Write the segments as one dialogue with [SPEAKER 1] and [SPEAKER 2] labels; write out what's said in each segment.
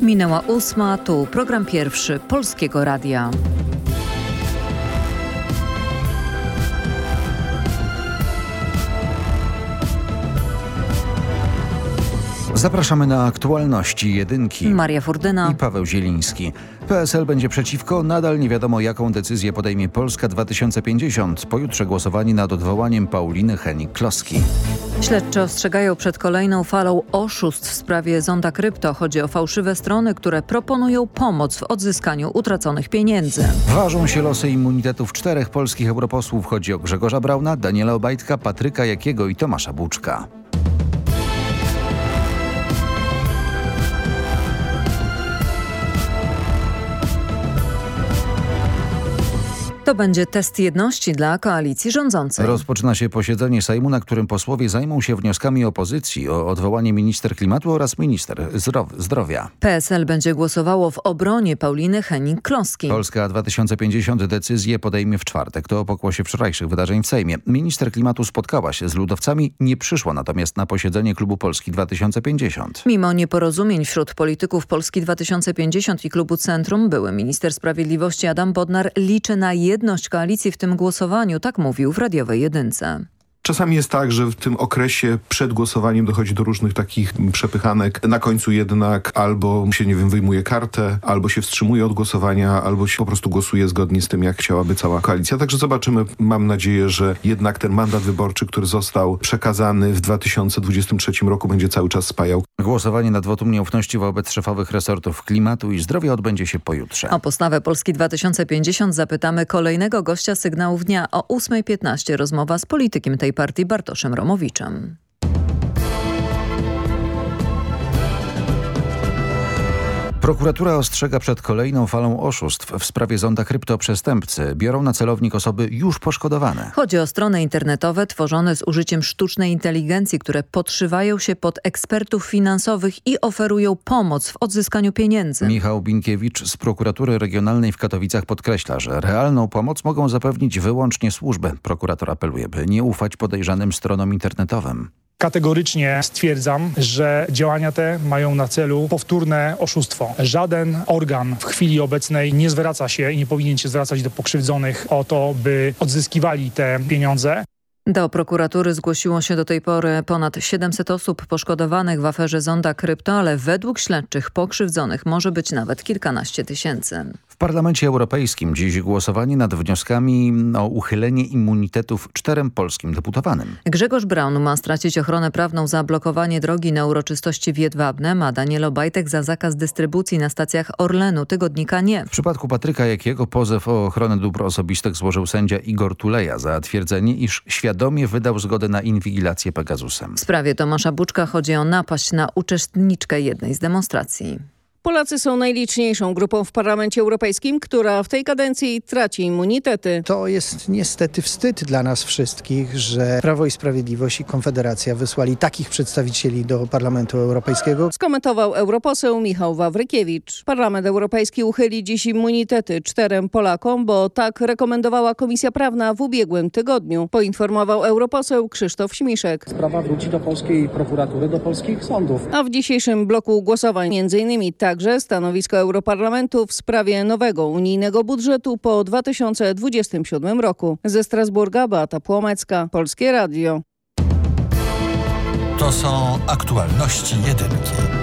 [SPEAKER 1] Minęła ósma, tu program pierwszy Polskiego Radia.
[SPEAKER 2] Zapraszamy na aktualności jedynki.
[SPEAKER 1] Maria Furdyna
[SPEAKER 2] i Paweł Zieliński. PSL będzie przeciwko, nadal nie wiadomo jaką decyzję podejmie Polska 2050. Pojutrze głosowanie nad odwołaniem Pauliny Henik-Kloski.
[SPEAKER 1] Śledczy ostrzegają przed kolejną falą oszustw w sprawie zonda krypto. Chodzi o fałszywe strony, które proponują pomoc w odzyskaniu utraconych pieniędzy.
[SPEAKER 2] Ważą się losy immunitetów czterech polskich europosłów. Chodzi o Grzegorza Brauna, Daniela Obajtka, Patryka Jakiego i Tomasza Buczka.
[SPEAKER 1] To będzie test jedności dla koalicji rządzącej.
[SPEAKER 2] Rozpoczyna się posiedzenie Sejmu, na którym posłowie zajmą się wnioskami opozycji o odwołanie minister klimatu oraz minister zdrowia.
[SPEAKER 1] PSL będzie głosowało w obronie Pauliny Henning-Kloski.
[SPEAKER 2] Polska 2050 decyzję podejmie w czwartek. To pokłosie wczorajszych wydarzeń w Sejmie. Minister klimatu spotkała się z ludowcami, nie przyszła natomiast na posiedzenie klubu Polski 2050.
[SPEAKER 1] Mimo nieporozumień wśród polityków Polski 2050 i klubu Centrum, były minister sprawiedliwości Adam Bodnar liczy na jedno jedność koalicji w tym głosowaniu, tak mówił w radiowej jedynce.
[SPEAKER 3] Czasami jest tak, że w tym okresie przed głosowaniem dochodzi do różnych takich przepychanek. Na końcu jednak albo się, nie wiem, wyjmuje kartę, albo się wstrzymuje od głosowania, albo się po prostu głosuje zgodnie z tym, jak chciałaby cała koalicja. Także zobaczymy. Mam nadzieję, że jednak ten mandat wyborczy, który został przekazany w 2023 roku będzie cały czas spajał.
[SPEAKER 2] Głosowanie nad wotum nieufności wobec szefowych resortów klimatu i zdrowia odbędzie się pojutrze.
[SPEAKER 1] O postawę Polski 2050 zapytamy kolejnego gościa sygnałów dnia o 8.15. Rozmowa z politykiem tej partii Bartoszem Romowiczem.
[SPEAKER 2] Prokuratura ostrzega przed kolejną falą oszustw w sprawie zonda kryptoprzestępcy. Biorą na celownik osoby już poszkodowane.
[SPEAKER 1] Chodzi o strony internetowe tworzone z użyciem sztucznej inteligencji, które podszywają się pod ekspertów finansowych i oferują pomoc w odzyskaniu pieniędzy.
[SPEAKER 2] Michał Binkiewicz z prokuratury regionalnej w Katowicach podkreśla, że realną pomoc mogą zapewnić wyłącznie służby. Prokurator apeluje, by nie ufać podejrzanym stronom internetowym.
[SPEAKER 4] Kategorycznie stwierdzam, że działania te mają na celu powtórne oszustwo. Żaden organ w chwili obecnej nie zwraca się i nie powinien się zwracać do pokrzywdzonych o to, by odzyskiwali te pieniądze.
[SPEAKER 1] Do prokuratury zgłosiło się do tej pory ponad 700 osób poszkodowanych w aferze Zonda Krypto, ale według śledczych pokrzywdzonych może być nawet kilkanaście tysięcy.
[SPEAKER 2] W Parlamencie Europejskim dziś głosowanie nad wnioskami o uchylenie immunitetów czterem polskim deputowanym.
[SPEAKER 1] Grzegorz Braun ma stracić ochronę prawną za blokowanie drogi na uroczystości w Jedwabnem, a Daniel Obajtek za zakaz dystrybucji na stacjach Orlenu. Tygodnika nie.
[SPEAKER 2] W przypadku Patryka Jakiego pozew o ochronę dóbr osobistych złożył sędzia Igor Tuleja za twierdzenie, iż świadomie wydał zgodę na inwigilację Pegasusem.
[SPEAKER 1] W sprawie Tomasza Buczka chodzi o napaść na uczestniczkę jednej z demonstracji.
[SPEAKER 5] Polacy są najliczniejszą grupą w Parlamencie Europejskim, która w tej kadencji traci immunitety.
[SPEAKER 6] To jest niestety wstyd dla nas wszystkich, że Prawo i Sprawiedliwość i Konfederacja wysłali takich przedstawicieli do Parlamentu Europejskiego.
[SPEAKER 5] Skomentował europoseł Michał Wawrykiewicz. Parlament Europejski uchyli dziś immunitety czterem Polakom, bo tak rekomendowała Komisja Prawna w ubiegłym tygodniu, poinformował europoseł Krzysztof Śmiszek.
[SPEAKER 7] Sprawa wróci do polskiej prokuratury, do polskich sądów.
[SPEAKER 5] A w dzisiejszym bloku głosowań m.in. tak także stanowisko Europarlamentu w sprawie nowego unijnego budżetu po 2027 roku. Ze Strasburga Beata Płomecka, Polskie Radio.
[SPEAKER 8] To są aktualności jedynki.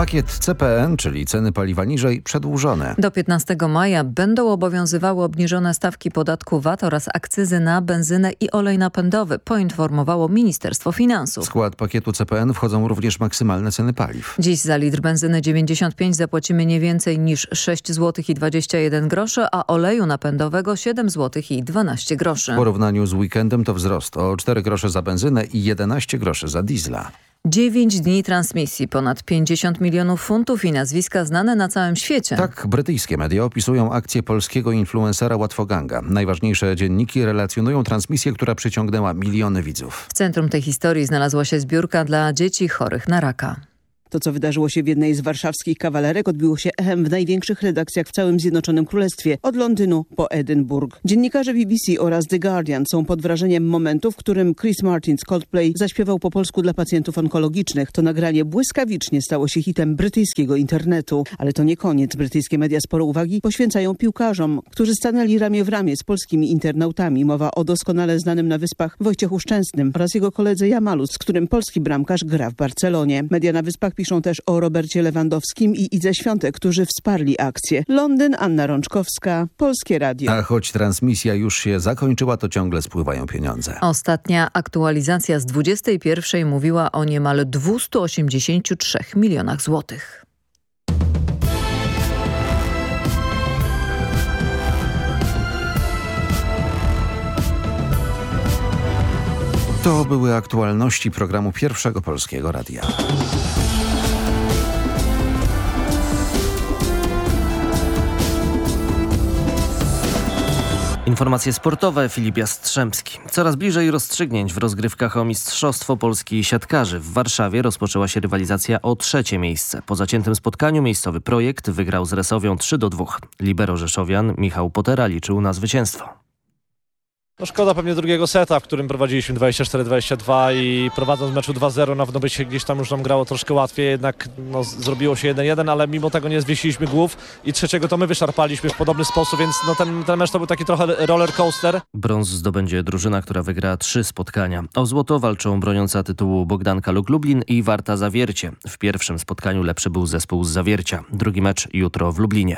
[SPEAKER 2] Pakiet CPN, czyli ceny paliwa niżej, przedłużone.
[SPEAKER 1] Do 15 maja będą obowiązywały obniżone stawki podatku VAT oraz akcyzy na benzynę i olej napędowy, poinformowało Ministerstwo Finansów.
[SPEAKER 2] W skład pakietu CPN wchodzą również maksymalne ceny paliw.
[SPEAKER 1] Dziś za litr benzyny 95 zapłacimy nie więcej niż 6 zł i 21 groszy, a oleju napędowego 7 zł i 12 groszy.
[SPEAKER 2] W porównaniu z weekendem to wzrost o 4 grosze za benzynę i 11 groszy za diesla.
[SPEAKER 1] 9 dni transmisji, ponad 50 milionów funtów i nazwiska znane na całym świecie.
[SPEAKER 2] Tak brytyjskie media opisują akcję polskiego influencera Łatwoganga. Najważniejsze dzienniki relacjonują transmisję, która przyciągnęła miliony widzów.
[SPEAKER 1] W centrum tej historii znalazła się zbiórka dla dzieci chorych na raka.
[SPEAKER 9] To, co wydarzyło się w jednej z warszawskich kawalerek, odbiło się echem w największych redakcjach w całym Zjednoczonym Królestwie, od Londynu po Edynburg. Dziennikarze BBC oraz The Guardian są pod wrażeniem momentu, w którym Chris Martin z Coldplay zaśpiewał po polsku dla pacjentów onkologicznych. To nagranie błyskawicznie stało się hitem brytyjskiego internetu. Ale to nie koniec. Brytyjskie media sporo uwagi poświęcają piłkarzom, którzy stanęli ramię w ramię z polskimi internautami. Mowa o doskonale znanym na Wyspach Wojciechu Szczęsnym oraz jego koledze Jamalu, z którym polski bramkarz gra w Barcelonie. Media na Wyspach piszą też o Robercie Lewandowskim i Idze Świątek, którzy wsparli akcję. Londyn, Anna Rączkowska, Polskie Radio.
[SPEAKER 2] A choć transmisja już się zakończyła, to ciągle spływają pieniądze.
[SPEAKER 1] Ostatnia aktualizacja z 21 mówiła o niemal 283 milionach złotych.
[SPEAKER 2] To były aktualności programu Pierwszego Polskiego Radia.
[SPEAKER 10] Informacje sportowe Filip Jastrzębski. Coraz bliżej rozstrzygnięć w rozgrywkach o Mistrzostwo Polski Siatkarzy. W Warszawie rozpoczęła się rywalizacja o trzecie miejsce. Po zaciętym spotkaniu miejscowy projekt wygrał z Resowią 3 do 2. Libero Rzeszowian Michał Potera liczył na zwycięstwo.
[SPEAKER 11] No szkoda pewnie drugiego seta, w którym prowadziliśmy 24-22 i prowadząc meczu 2-0 na pewno by się gdzieś tam już nam grało troszkę łatwiej, jednak no, zrobiło się 1-1, ale mimo tego nie zwiesiliśmy głów i trzeciego to my wyszarpaliśmy w podobny sposób, więc no, ten, ten mecz to był taki trochę roller coaster.
[SPEAKER 10] Brąz zdobędzie drużyna, która wygra trzy spotkania. O złoto walczą broniąca tytułu Bogdanka Luk Lublin i Warta Zawiercie. W pierwszym spotkaniu lepszy był zespół z Zawiercia. Drugi mecz jutro w Lublinie.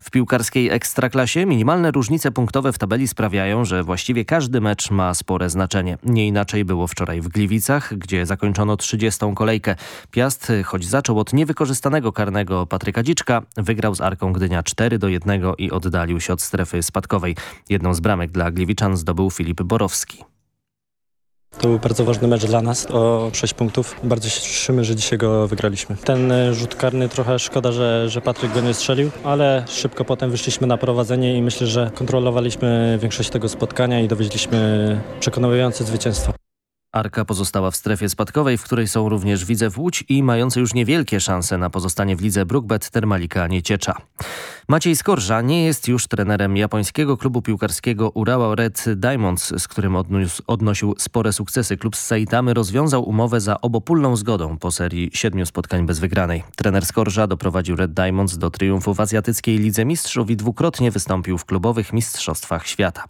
[SPEAKER 10] W piłkarskiej ekstraklasie minimalne różnice punktowe w tabeli sprawiają, że właściwie każdy mecz ma spore znaczenie. Nie inaczej było wczoraj w Gliwicach, gdzie zakończono 30. kolejkę. Piast, choć zaczął od niewykorzystanego karnego Patryka Dziczka, wygrał z Arką Gdynia 4 do 1 i oddalił się od strefy spadkowej. Jedną z bramek dla Gliwiczan zdobył Filip Borowski.
[SPEAKER 12] To był bardzo ważny mecz dla nas o 6 punktów. Bardzo się cieszymy, że dzisiaj go wygraliśmy. Ten e, rzut karny trochę szkoda, że, że Patryk go nie strzelił, ale szybko potem wyszliśmy na prowadzenie i myślę, że kontrolowaliśmy większość tego spotkania i dowieźliśmy przekonujące zwycięstwo.
[SPEAKER 10] Arka pozostała w strefie spadkowej, w której są również Widzew Łódź i mające już niewielkie szanse na pozostanie w lidze Brookbet Termalika Nieciecza. Maciej Skorża nie jest już trenerem japońskiego klubu piłkarskiego Urawa Red Diamonds, z którym odniósł, odnosił spore sukcesy. Klub z Saitamy rozwiązał umowę za obopólną zgodą po serii siedmiu spotkań bez wygranej. Trener Skorża doprowadził Red Diamonds do triumfu w Azjatyckiej Lidze Mistrzów i dwukrotnie wystąpił w klubowych mistrzostwach świata.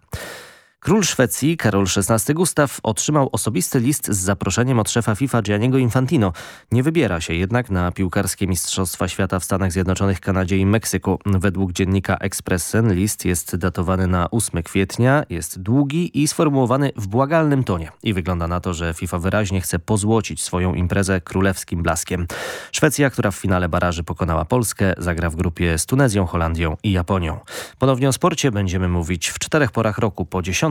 [SPEAKER 10] Król Szwecji Karol XVI Gustaw otrzymał osobisty list z zaproszeniem od szefa FIFA Gianniego Infantino. Nie wybiera się jednak na piłkarskie Mistrzostwa Świata w Stanach Zjednoczonych, Kanadzie i Meksyku. Według dziennika Expressen list jest datowany na 8 kwietnia, jest długi i sformułowany w błagalnym tonie. I wygląda na to, że FIFA wyraźnie chce pozłocić swoją imprezę królewskim blaskiem. Szwecja, która w finale baraży pokonała Polskę, zagra w grupie z Tunezją, Holandią i Japonią. Ponownie o sporcie będziemy mówić w czterech porach roku po 10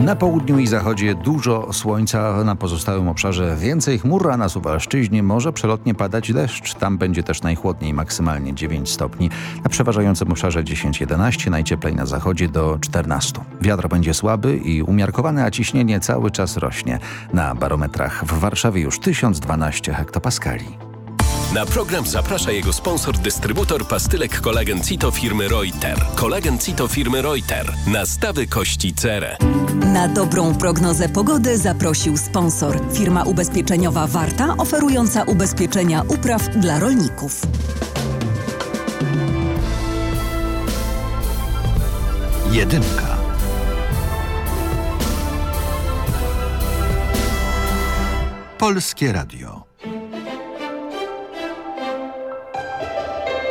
[SPEAKER 2] Na południu i zachodzie dużo słońca, na pozostałym obszarze więcej chmur, a na Suwalszczyźnie może przelotnie padać deszcz. Tam będzie też najchłodniej, maksymalnie 9 stopni. Na przeważającym obszarze 10-11, najcieplej na zachodzie do 14. Wiatr będzie słaby i umiarkowany, a ciśnienie cały czas rośnie. Na barometrach w Warszawie już 1012 hektopaskali.
[SPEAKER 13] Na program zaprasza jego sponsor, dystrybutor pastylek kolagen Cito firmy Reuter. Kolagen Cito firmy Reuter. Nastawy kości cerę.
[SPEAKER 14] Na dobrą prognozę pogody zaprosił sponsor. Firma ubezpieczeniowa Warta, oferująca ubezpieczenia upraw dla rolników.
[SPEAKER 8] Jedynka. Polskie Radio.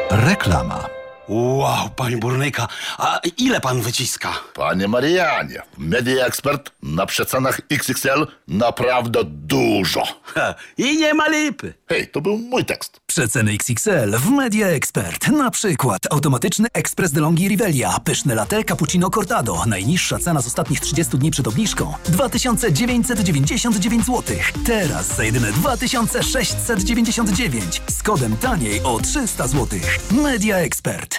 [SPEAKER 8] Reklama.
[SPEAKER 15] Wow, panie burnyka, a ile pan wyciska?
[SPEAKER 16] Panie Marianie, Media Expert na przecenach XXL naprawdę dużo.
[SPEAKER 15] Ha, I nie ma lipy.
[SPEAKER 16] Hej, to był mój tekst.
[SPEAKER 17] Przeceny XXL w Media Expert. Na przykład automatyczny ekspres DeLonghi Rivelia, pyszne latte cappuccino cortado. Najniższa cena z ostatnich 30 dni przed obniżką 2999 zł. Teraz za jedyne 2699 z kodem taniej o 300 zł. Media Expert.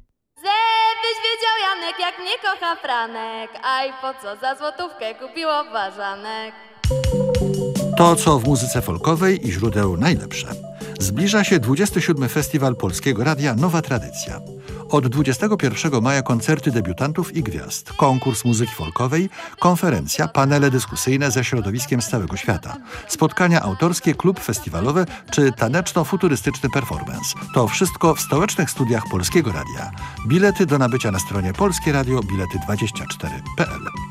[SPEAKER 18] Janek, jak mnie kocha Franek, aj po co za złotówkę kupiło ważanek.
[SPEAKER 8] To, co w muzyce folkowej i źródeł najlepsze. Zbliża się 27. Festiwal Polskiego Radia Nowa Tradycja. Od 21 maja koncerty debiutantów i gwiazd, konkurs muzyki folkowej, konferencja, panele dyskusyjne ze środowiskiem z całego świata, spotkania autorskie, klub festiwalowe czy taneczno-futurystyczny performance. To wszystko w stołecznych studiach Polskiego Radia. Bilety do nabycia na stronie Polskie Radio bilety24.pl.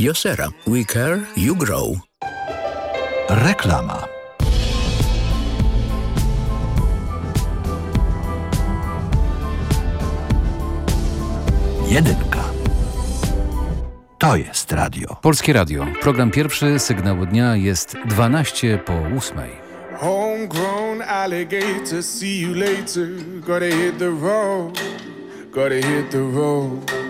[SPEAKER 19] Josera. We care, you grow.
[SPEAKER 8] Reklama. Jedynka. To jest radio.
[SPEAKER 20] Polskie Radio. Program pierwszy, sygnał dnia jest 12 po 8.
[SPEAKER 21] Homegrown alligator, see you later. Gotta hit the road, gotta hit the road.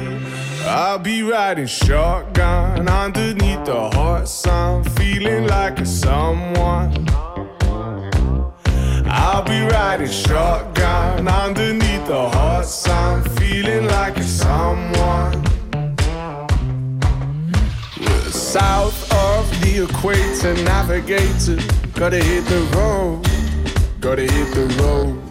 [SPEAKER 21] I'll be riding shotgun underneath the hot sun, feeling like a someone. I'll be riding shotgun underneath the hot sun, feeling like a someone. We're south of the equator, navigator. Gotta hit the road, gotta hit the road.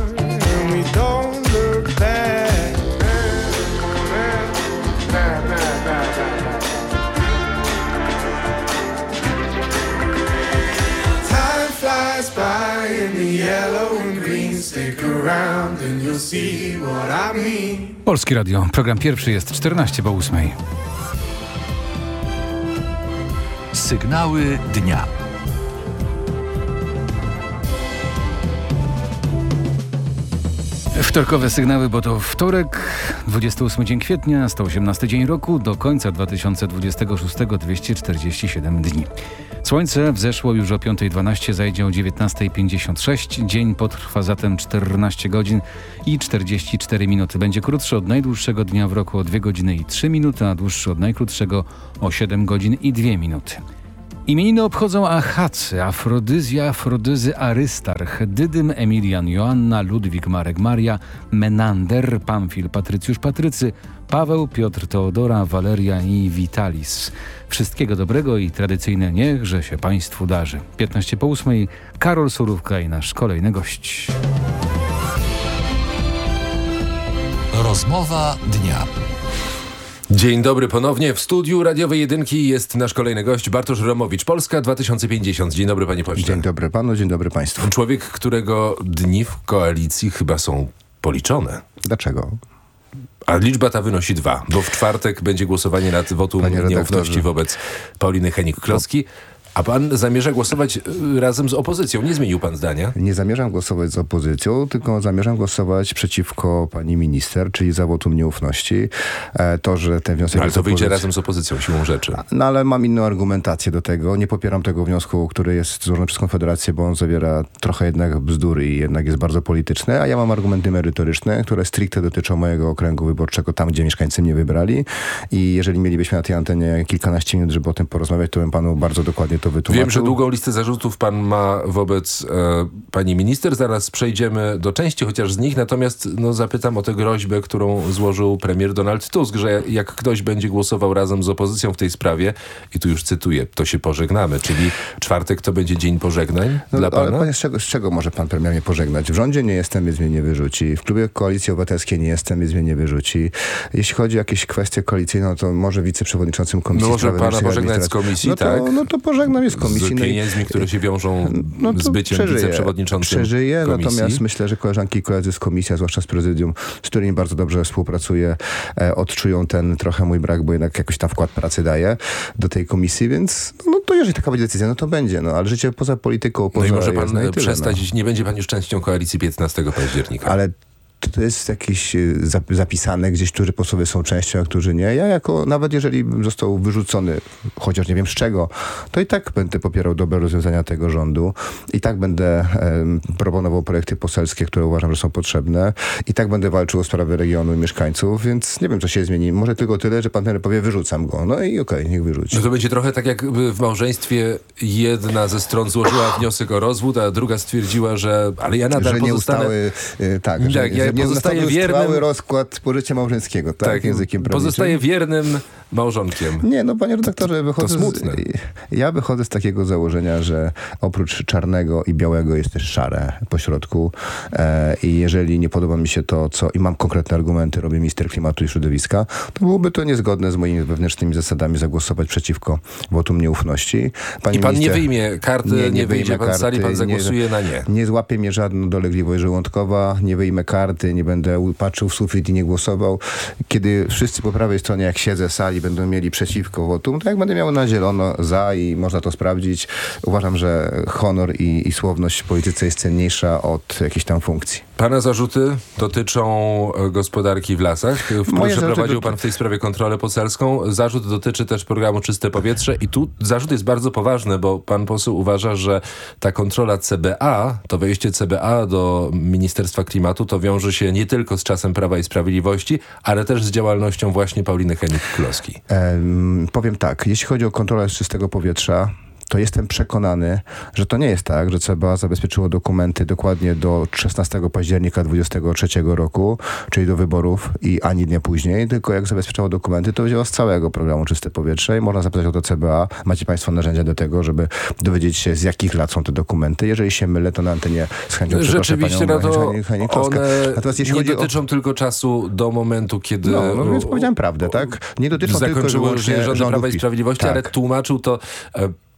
[SPEAKER 20] Polski Radio, program pierwszy jest 14 po 8.
[SPEAKER 8] Sygnały dnia.
[SPEAKER 20] Wtorkowe sygnały, bo to wtorek, 28 dzień kwietnia, 118 dzień roku, do końca 2026 247 dni. Słońce wzeszło już o 5.12, zajdzie o 19.56. Dzień potrwa zatem 14 godzin i 44 minuty. Będzie krótszy od najdłuższego dnia w roku o 2 godziny i 3 minuty, a dłuższy od najkrótszego o 7 godzin i 2 minuty. Imieniny obchodzą Achacy, Afrodyzja, Afrodyzy, Arystarch, Dydym, Emilian, Joanna, Ludwik, Marek, Maria, Menander, Pamfil, Patrycjusz, Patrycy, Paweł, Piotr, Teodora, Waleria i Witalis. Wszystkiego dobrego i tradycyjne niechże się Państwu darzy. 15 po 8, Karol Surówka i nasz kolejny gość.
[SPEAKER 8] Rozmowa dnia.
[SPEAKER 22] Dzień dobry ponownie. W studiu radiowej jedynki jest nasz kolejny gość Bartosz Romowicz, Polska 2050. Dzień dobry panie pośle.
[SPEAKER 23] Dzień dobry panu, dzień dobry państwu.
[SPEAKER 22] Człowiek, którego dni w koalicji chyba są policzone.
[SPEAKER 23] Dlaczego?
[SPEAKER 22] A liczba ta wynosi dwa, bo w czwartek będzie głosowanie nad wotum nieufności wobec Pauliny Henik-Kloski. A pan zamierza głosować y, razem z opozycją. Nie zmienił pan zdania?
[SPEAKER 23] Nie zamierzam głosować z opozycją, tylko zamierzam głosować przeciwko pani minister, czyli za wotum nieufności. E, to, że ten wniosek...
[SPEAKER 22] No, ale to wyjdzie razem z opozycją siłą rzeczy.
[SPEAKER 23] No ale mam inną argumentację do tego. Nie popieram tego wniosku, który jest złożony przez Konfederację, bo on zawiera trochę jednak bzdury i jednak jest bardzo polityczny, a ja mam argumenty merytoryczne, które stricte dotyczą mojego okręgu wyborczego, tam gdzie mieszkańcy mnie wybrali i jeżeli mielibyśmy na tej antenie kilkanaście minut, żeby o tym porozmawiać, to bym panu bardzo dokładnie to wytłumaczył.
[SPEAKER 22] Wiem, że długą listę zarzutów pan ma wobec e, pani minister. Zaraz przejdziemy do części chociaż z nich. Natomiast no, zapytam o tę groźbę, którą złożył premier Donald Tusk, że jak ktoś będzie głosował razem z opozycją w tej sprawie, i tu już cytuję, to się pożegnamy. Czyli czwartek to będzie dzień pożegnań
[SPEAKER 23] no,
[SPEAKER 22] dla pana?
[SPEAKER 23] Ale panie, z czego, z czego może pan premier mnie pożegnać? W rządzie nie jestem, więc mnie nie wyrzuci. W klubie Koalicji Obywatelskiej nie jestem, więc mnie nie wyrzuci. Jeśli chodzi o jakieś kwestie koalicyjne, to może wiceprzewodniczącym Komisji
[SPEAKER 22] No może pana pożegnać z komisji,
[SPEAKER 23] no to,
[SPEAKER 22] tak?
[SPEAKER 23] No to pożegnam je z komisji.
[SPEAKER 22] Z pieniędzmi, które się wiążą no z byciem przeżyje, wiceprzewodniczącym
[SPEAKER 23] Przeżyję,
[SPEAKER 22] komisji.
[SPEAKER 23] natomiast myślę, że koleżanki i koledzy z komisji, a zwłaszcza z prezydium, z którymi bardzo dobrze współpracuję, e, odczują ten trochę mój brak, bo jednak jakoś tam wkład pracy daję do tej komisji, więc no to jeżeli taka będzie decyzja, no to będzie. No, ale życie poza polityką, poza...
[SPEAKER 22] No i może pan
[SPEAKER 23] jest, no i tyle,
[SPEAKER 22] przestać,
[SPEAKER 23] no.
[SPEAKER 22] nie będzie pan już częścią koalicji 15 października.
[SPEAKER 23] Ale to jest jakieś zapisane gdzieś, którzy posłowie są częścią, a którzy nie. Ja jako, nawet jeżeli został wyrzucony, chociaż nie wiem z czego, to i tak będę popierał dobre rozwiązania tego rządu. I tak będę um, proponował projekty poselskie, które uważam, że są potrzebne. I tak będę walczył o sprawy regionu i mieszkańców, więc nie wiem, co się zmieni. Może tylko tyle, że pan ten powie, wyrzucam go. No i okej, okay, niech wyrzuci.
[SPEAKER 22] No to będzie trochę tak, jak w małżeństwie jedna ze stron złożyła wniosek o rozwód, a druga stwierdziła, że ale ja nadal
[SPEAKER 23] że
[SPEAKER 22] pozostanę...
[SPEAKER 23] nie ustały, y, tak,
[SPEAKER 22] tak,
[SPEAKER 23] że,
[SPEAKER 22] ja
[SPEAKER 23] że nie
[SPEAKER 22] pozostaję wiernym...
[SPEAKER 23] rozkład pożycia małżeńskiego, tak?
[SPEAKER 22] tak
[SPEAKER 23] Językiem prawniczym.
[SPEAKER 22] Pozostaję wiernym małżonkiem.
[SPEAKER 23] Nie, no panie redaktorze, wychodzę
[SPEAKER 22] to smutne.
[SPEAKER 23] Z, ja wychodzę z takiego założenia, że oprócz czarnego i białego jest też szare pośrodku e, i jeżeli nie podoba mi się to, co i mam konkretne argumenty, robi minister klimatu i środowiska, to byłoby to niezgodne z moimi wewnętrznymi zasadami zagłosować przeciwko wotum nieufności.
[SPEAKER 22] Pani I pan minister, nie wyjmie karty, nie, nie, nie wyjdzie pan z sali, pan zagłosuje
[SPEAKER 23] nie,
[SPEAKER 22] na nie.
[SPEAKER 23] Nie złapie mnie żadna dolegliwość żołądkowa, nie wyjmę nie będę patrzył w sufit i nie głosował. Kiedy wszyscy po prawej stronie, jak siedzę w sali, będą mieli przeciwko wotum, to jak będę miał na zielono za i można to sprawdzić, uważam, że honor i, i słowność w polityce jest cenniejsza od jakiejś tam funkcji.
[SPEAKER 22] Pana zarzuty dotyczą gospodarki w lasach. W przeprowadził pan w tej sprawie kontrolę poselską. Zarzut dotyczy też programu Czyste Powietrze i tu zarzut jest bardzo poważny, bo pan poseł uważa, że ta kontrola CBA, to wejście CBA do Ministerstwa Klimatu, to wiąże się nie tylko z czasem Prawa i Sprawiedliwości, ale też z działalnością właśnie Pauliny Henik-Kloski.
[SPEAKER 23] Powiem tak, jeśli chodzi o kontrolę czystego powietrza, to jestem przekonany, że to nie jest tak, że CBA zabezpieczyło dokumenty dokładnie do 16 października 2023 roku, czyli do wyborów i ani dnia później, tylko jak zabezpieczało dokumenty, to wzięło z całego programu Czyste Powietrze i można zapytać o to CBA. Macie państwo narzędzia do tego, żeby dowiedzieć się, z jakich lat są te dokumenty. Jeżeli się mylę, to na antenie z chęcią
[SPEAKER 22] Rzeczywiście, no to
[SPEAKER 23] Natomiast jeśli
[SPEAKER 22] nie dotyczą
[SPEAKER 23] o...
[SPEAKER 22] tylko czasu do momentu, kiedy...
[SPEAKER 23] No, no więc powiedziałem prawdę, tak? Nie dotyczą tylko
[SPEAKER 22] Zakończyły
[SPEAKER 24] rządy
[SPEAKER 23] rządów
[SPEAKER 22] Prawa i Sprawiedliwości,
[SPEAKER 23] tak.
[SPEAKER 22] ale tłumaczył to...